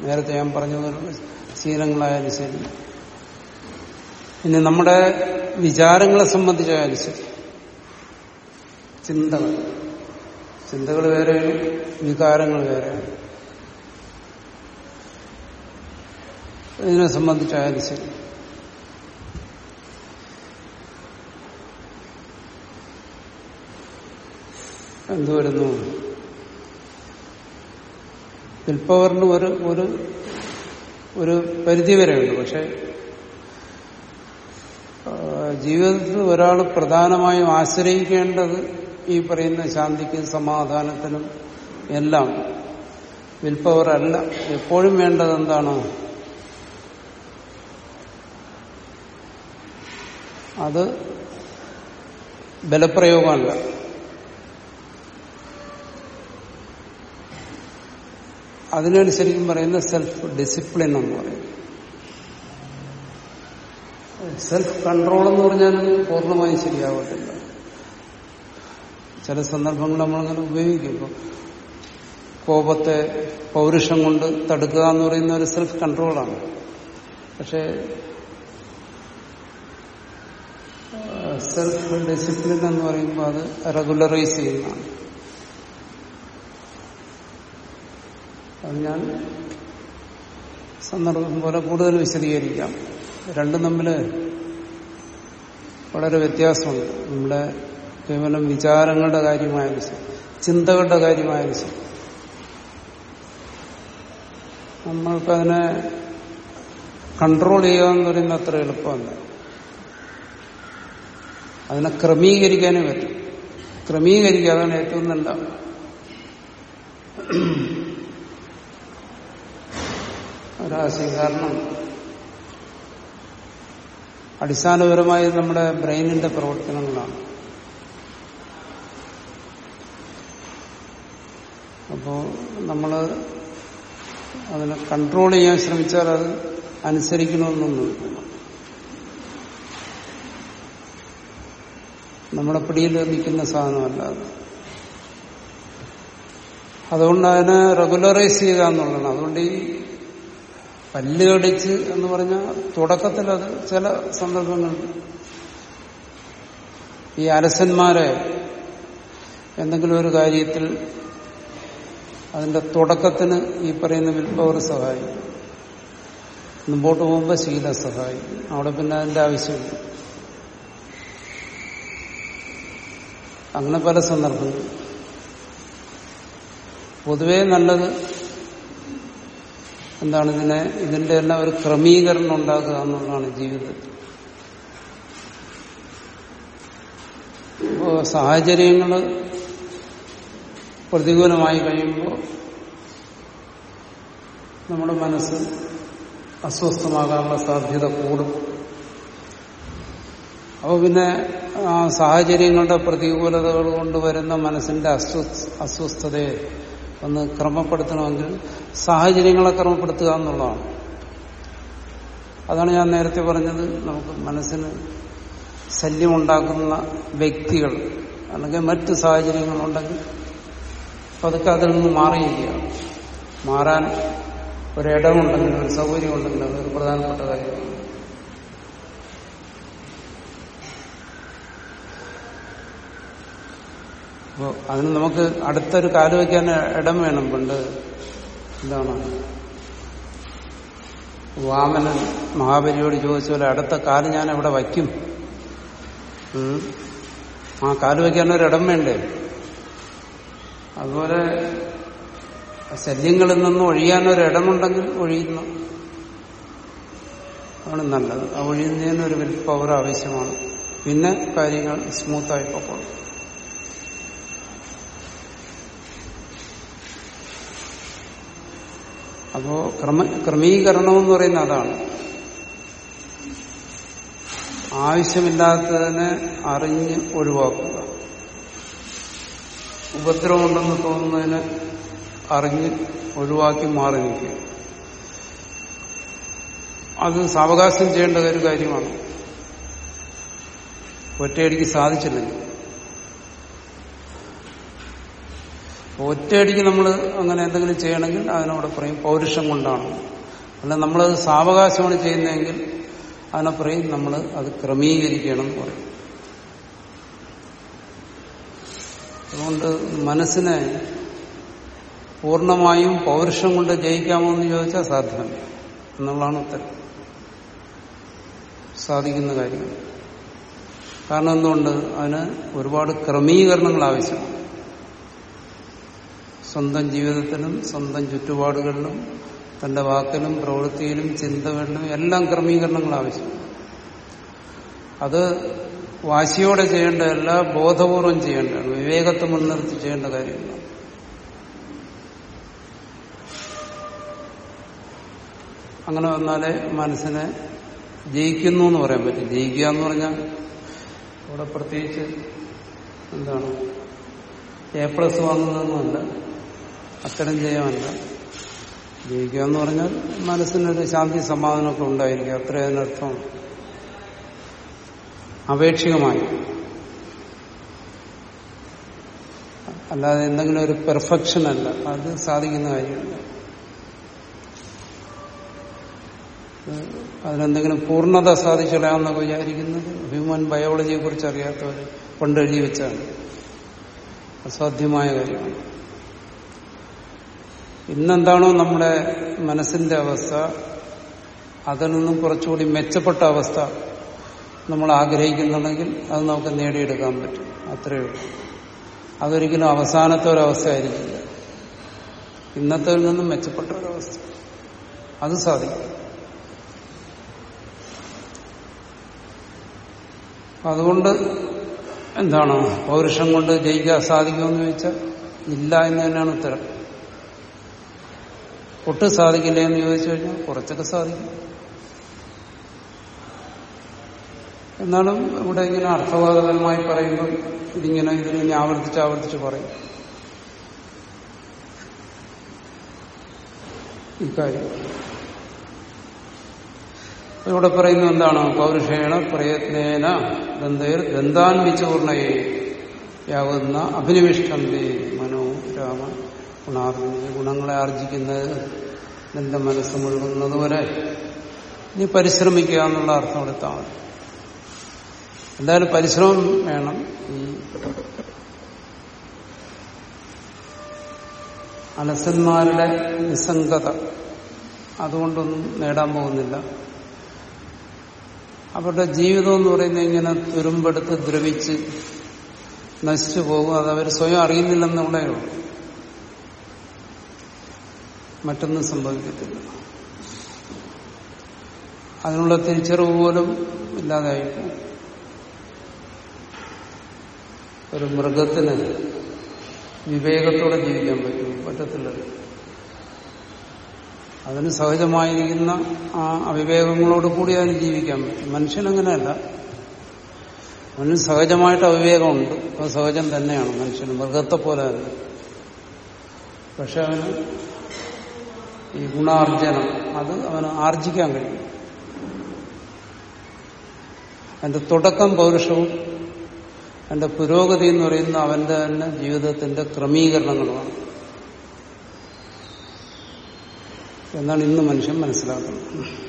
നേരത്തെ ഞാൻ പറഞ്ഞ ശീലങ്ങളായാലും ശരി ഇനി നമ്മുടെ വിചാരങ്ങളെ സംബന്ധിച്ചായാലും ശരി ചിന്തകൾ. ചിന്തകൾ വേറെയാണ് വികാരങ്ങൾ വേറെയാണ്. ഇതിനെ സംബന്ധിച്ചായാലും ശരി. എന്തുവരുന്നു? വിൽപ്പവറിന് ഒരു ഒരു ഒരു പരിധി വരെയുണ്ട് പക്ഷെ ജീവിതത്തിൽ ഒരാൾ പ്രധാനമായും ആശ്രയിക്കേണ്ടത് ഈ പറയുന്ന ശാന്തിക്കും സമാധാനത്തിനും എല്ലാം വിൽപ്പവർ അല്ല. എപ്പോഴും വേണ്ടത് എന്താണോ? അത് ബലപ്രയോഗമല്ല. അതിനാണ് പറയുന്ന സെൽഫ് ഡിസിപ്ലിൻ എന്ന് പറയും. സെൽഫ് കൺട്രോൾ എന്ന് പറഞ്ഞാൽ പൂർണമായും ശരിയാവത്തില്ല. ചില സന്ദർഭങ്ങൾ നമ്മളങ്ങനെ ഉപയോഗിക്കും ഇപ്പൊ കോപത്തെ പൗരുഷം കൊണ്ട് തടുക്കുക എന്ന് പറയുന്ന ഒരു സെൽഫ് കൺട്രോളാണ് പക്ഷേ സെൽഫ് ഡിസിപ്ലിൻ എന്ന് പറയുമ്പോൾ അത് റെഗുലറൈസ് ചെയ്യുന്നതാണ്. അത് ഞാൻ സന്ദർഭം പോലെ കൂടുതൽ വിശദീകരിക്കാം. രണ്ടും തമ്മിൽ വളരെ വ്യത്യാസമുണ്ട്. നമ്മുടെ കേവലം വിചാരങ്ങളുടെ കാര്യമായാലും ശരി ചിന്തകളുടെ കാര്യമായാലും ശരി നമ്മൾക്കതിനെ കൺട്രോൾ ചെയ്യുക എന്ന് പറയുന്നത് അത്ര എളുപ്പമല്ല. അതിനെ ക്രമീകരിക്കാനേ പറ്റും. ക്രമീകരിക്കുക അതാണ് ഏറ്റവും നല്ല ഒരാശയം കാരണം അടിസ്ഥാനപരമായി നമ്മുടെ ബ്രെയിനിന്റെ പ്രവർത്തനങ്ങളാണ്. അപ്പോ നമ്മൾ അതിനെ കൺട്രോൾ ചെയ്യാൻ ശ്രമിച്ചാൽ അത് അനുസരിക്കണമെന്നൊന്നുമില്ല. നമ്മുടെ പിടിയിൽ നിൽക്കുന്ന സാധനമല്ല അത് അതുകൊണ്ട് അതിനെ റെഗുലറൈസ് ചെയ്യുക എന്നുള്ളതാണ്. അതുകൊണ്ട് ഈ പല്ല് കടിച്ച് എന്ന് പറഞ്ഞാൽ തുടക്കത്തിൽ അത് ചില സന്ദർഭങ്ങളുണ്ട്. ഈ അരസന്മാരെ എന്തെങ്കിലും ഒരു കാര്യത്തിൽ അതിന്റെ തുടക്കത്തിന് ഈ പറയുന്ന വിൽപ്പവർ പവർ സഹായിക്കും. മുമ്പോട്ട് പോകുമ്പോൾ ശീല സഹായിക്കും. അവിടെ പിന്നെ അതിന്റെ ആവശ്യമില്ല. അങ്ങനെ പല സന്ദർഭങ്ങൾ. പൊതുവേ നല്ലത് എന്താണ് ഇതിനെ ഇതിന്റെ എല്ലാം ഒരു ക്രമീകരണം ഉണ്ടാക്കുക എന്നുള്ളതാണ് ജീവിതത്തിൽ. സാഹചര്യങ്ങൾ പ്രതികൂലമായി കഴിയുമ്പോൾ നമ്മുടെ മനസ്സ് അസ്വസ്ഥമാകാനുള്ള സാധ്യത കൂടും. അപ്പോൾ പിന്നെ ആ സാഹചര്യങ്ങളുടെ പ്രതികൂലതകൾ കൊണ്ട് വരുന്ന മനസ്സിന്റെ അസ്വസ്ഥതയെ ഒന്ന് ക്രമപ്പെടുത്തണമെങ്കിൽ സാഹചര്യങ്ങളെ ക്രമപ്പെടുത്തുക എന്നുള്ളതാണ്. അതാണ് ഞാൻ നേരത്തെ പറഞ്ഞത്. നമുക്ക് മനസ്സിന് ശല്യമുണ്ടാക്കുന്ന വ്യക്തികൾ അല്ലെങ്കിൽ മറ്റ് സാഹചര്യങ്ങളുണ്ടെങ്കിൽ പതുക്കെ അതിൽ നിന്ന് മാറിയിരിക്കുക. മാറാൻ ഒരിടമുണ്ടെങ്കിൽ ഒരു സൗകര്യമുണ്ടെങ്കിൽ അതൊരു പ്രധാനപ്പെട്ട കാര്യമാണ്. അപ്പോൾ അതിന് നമുക്ക് അടുത്തൊരു കാൽ വയ്ക്കാൻ ഇടം വേണം. പണ്ട് എന്താണ്? വാമനൻ മഹാബലിയോട് ചോദിച്ച പോലെ അടുത്ത കാൽ ഞാൻ എവിടെ വയ്ക്കും? ആ കാൽ വയ്ക്കാൻ ഒരു ഇടം വേണ്ടേ? അതുപോലെ ശല്യങ്ങളിൽ നിന്ന് ഒഴിയാൻ ഇടമുണ്ടെങ്കിൽ ഒഴിയുന്നു. ആണ് നല്ലത്. ആ ഒഴിയുന്നതിന് ഒരു വിൽ പവർ ആവശ്യമാണ്. പിന്നെ കാര്യങ്ങൾ സ്മൂത്തായി പൊക്കോളും അപ്പോ ക്രമ ക്രമീകരണം എന്ന് പറയുന്ന അതാണ്. ആവശ്യമില്ലാത്തതിനെ അറിഞ്ഞ് ഒഴിവാക്കുക. ഉപദ്രവമുണ്ടെന്ന് തോന്നുന്നതിനെ അറിഞ്ഞ് ഒഴിവാക്കി മാറി നിൽക്കുക അത് സാവകാശം ചെയ്യേണ്ട ഒരു കാര്യമാണ്. ഒറ്റയടിക്ക് സാധിച്ചില്ലെങ്കിൽ. ഒറ്റയടിക്ക് നമ്മൾ അങ്ങനെ എന്തെങ്കിലും ചെയ്യണമെങ്കിൽ അതിനോട് പറയും പൗരുഷം കൊണ്ടാണ്. അല്ല നമ്മളത് സാവകാശമാണ് ചെയ്യുന്നതെങ്കിൽ അതിനെ പറയും നമ്മൾ അത് ക്രമീകരിക്കണം എന്ന് പറയും. അതുകൊണ്ട് മനസ്സിനെ പൂർണമായും പൗരുഷം കൊണ്ട് ജയിക്കാമോ എന്ന് ചോദിച്ചാൽ സാധ്യമല്ല. എന്നുള്ളതാണ് ഉത്തരം. സാധിക്കുന്ന കാര്യം കാരണം എന്തുകൊണ്ട്? അതിന് ഒരുപാട് ക്രമീകരണങ്ങൾ ആവശ്യമാണ്. സ്വന്തം ജീവിതത്തിലും സ്വന്തം ചുറ്റുപാടുകളിലും തന്റെ വാക്കിലും പ്രവൃത്തിയിലും ചിന്തകളിലും എല്ലാം ക്രമീകരണങ്ങൾ ആവശ്യമാണ്. അത് വാശിയോടെ ചെയ്യേണ്ടതല്ല ബോധപൂർവം ചെയ്യേണ്ടതാണ്. വിവേകത്തെ മുൻനിർത്തി ചെയ്യേണ്ട കാര്യങ്ങളാണ് അങ്ങനെ വന്നാലേ മനസ്സിനെ ജയിക്കുന്നു എന്ന് പറയാൻ പറ്റും. ജയിക്കുക എന്ന് പറഞ്ഞാൽ ഇവിടെ പ്രത്യേകിച്ച് എന്താണ്? എ പ്ലസ് വാങ്ങുന്നതൊന്നുമല്ല. അത്തരം ജയമല്ല ജയിക്കുക എന്ന് പറഞ്ഞാൽ മനസ്സിനൊരു ശാന്തി സമാധാനമൊക്കെ ഉണ്ടായിരിക്കുക അത്ര അതിനർത്ഥം അപേക്ഷികമായി. അല്ലാതെ എന്തെങ്കിലും ഒരു പെർഫെക്ഷൻ അല്ല. അത് സാധിക്കുന്ന കാര്യമല്ല. അതിനെന്തെങ്കിലും പൂർണത സാധിച്ചിടാമെന്നൊക്കെ വിചാരിക്കുന്നത് ഹ്യൂമൻ ബയോളജിയെ കുറിച്ച് അറിയാത്തവർ പണ്ട് എഴുതി വെച്ചാണ്. അസാധ്യമായ കാര്യമാണ്. ഇന്നെന്താണോ നമ്മുടെ മനസ്സിന്റെ അവസ്ഥ അതിൽ നിന്നും കുറച്ചുകൂടി മെച്ചപ്പെട്ട അവസ്ഥ നമ്മൾ ആഗ്രഹിക്കുന്നുണ്ടെങ്കിൽ അത് നമുക്ക് നേടിയെടുക്കാൻ പറ്റും. അത്രയേ ഉള്ളൂ. അതൊരിക്കലും അവസാനത്തെ ഒരവസ്ഥ ആയിരിക്കില്ല ഇന്നത്തെ നിന്നും മെച്ചപ്പെട്ട ഒരവസ്ഥ. അത് സാധിക്കും. അതുകൊണ്ട് എന്താണ്? പൗരുഷം കൊണ്ട് ജയിക്കാൻ സാധിക്കുമെന്ന് ചോദിച്ചാൽ ഇല്ല എന്ന് തന്നെയാണ് ഉത്തരം. ഒട്ടും സാധിക്കില്ല എന്ന് ചോദിച്ചു കഴിഞ്ഞാൽ കുറച്ചൊക്കെ സാധിക്കും. എന്നാലും ഇവിടെ ഇങ്ങനെ അർത്ഥവാദപരമായി പറയുമ്പോൾ ഇതിങ്ങനെ ഇതിനെ ആവർത്തിച്ച് ആവർത്തിച്ച് പറയും. ഇക്കാര്യം. ഇവിടെ പറയുന്നത് എന്താണ്? പൗരുഷേണ പ്രയത്നേന ദന്തേർ ദന്താൻവിച്ചൂർണയെ യാവുന്ന അഭിനിവിഷ്ടന്തി മനോ രാമ ഗുണാർജന ഗുണങ്ങളെ ആർജിക്കുന്നത് നിന്റെ മനസ്സ് മുഴുകുന്നത് വരെ നീ പരിശ്രമിക്കുക എന്നുള്ള അർത്ഥം എടുത്താൽ മതി. എന്തായാലും പരിശ്രമം വേണം. ഈ അലസന്മാരുടെ നിസ്സംഗത അതുകൊണ്ടൊന്നും നേടാൻ പോകുന്നില്ല. അവരുടെ ജീവിതം എന്ന് പറയുന്നത് ഇങ്ങനെ തുരുമ്പെടുത്ത് ദ്രവിച്ച് നശിച്ചു പോകും. അത് അവർ സ്വയം അറിയുന്നില്ലെന്നുള്ളേ ഉള്ളൂ. മറ്റൊന്നും സംഭവിക്കത്തില്ല. അതിനുള്ള തിരിച്ചറിവ് പോലും ഇല്ലാതായിപ്പോകും ഒരു മൃഗത്തിന് വിവേകത്തോടെ ജീവിക്കാൻ പറ്റും പറ്റത്തില്ല. അതിന് സഹജമായിരിക്കുന്ന ആ അവിവേകങ്ങളോട് കൂടി അതിന് ജീവിക്കാൻ പറ്റും. മനുഷ്യനങ്ങനെയല്ല അവന് സഹജമായിട്ട് അവിവേകമുണ്ട്. അത് സഹജം തന്നെയാണ് മനുഷ്യന്. മൃഗത്തെ പോലെ തന്നെ പക്ഷെ അവന് ഈ ഗുണാർജനം അത് അവന് ആർജിക്കാൻ കഴിയും. അതിന്റെ തുടക്കം പൗരുഷവും അതിന്റെ പുരോഗതി എന്ന് പറയുന്ന അവന്റെ തന്നെ ജീവിതത്തിന്റെ ക്രമീകരണങ്ങളുമാണ്. എന്നാണ് ഇന്ന് മനുഷ്യൻ മനസ്സിലാക്കുന്നത്.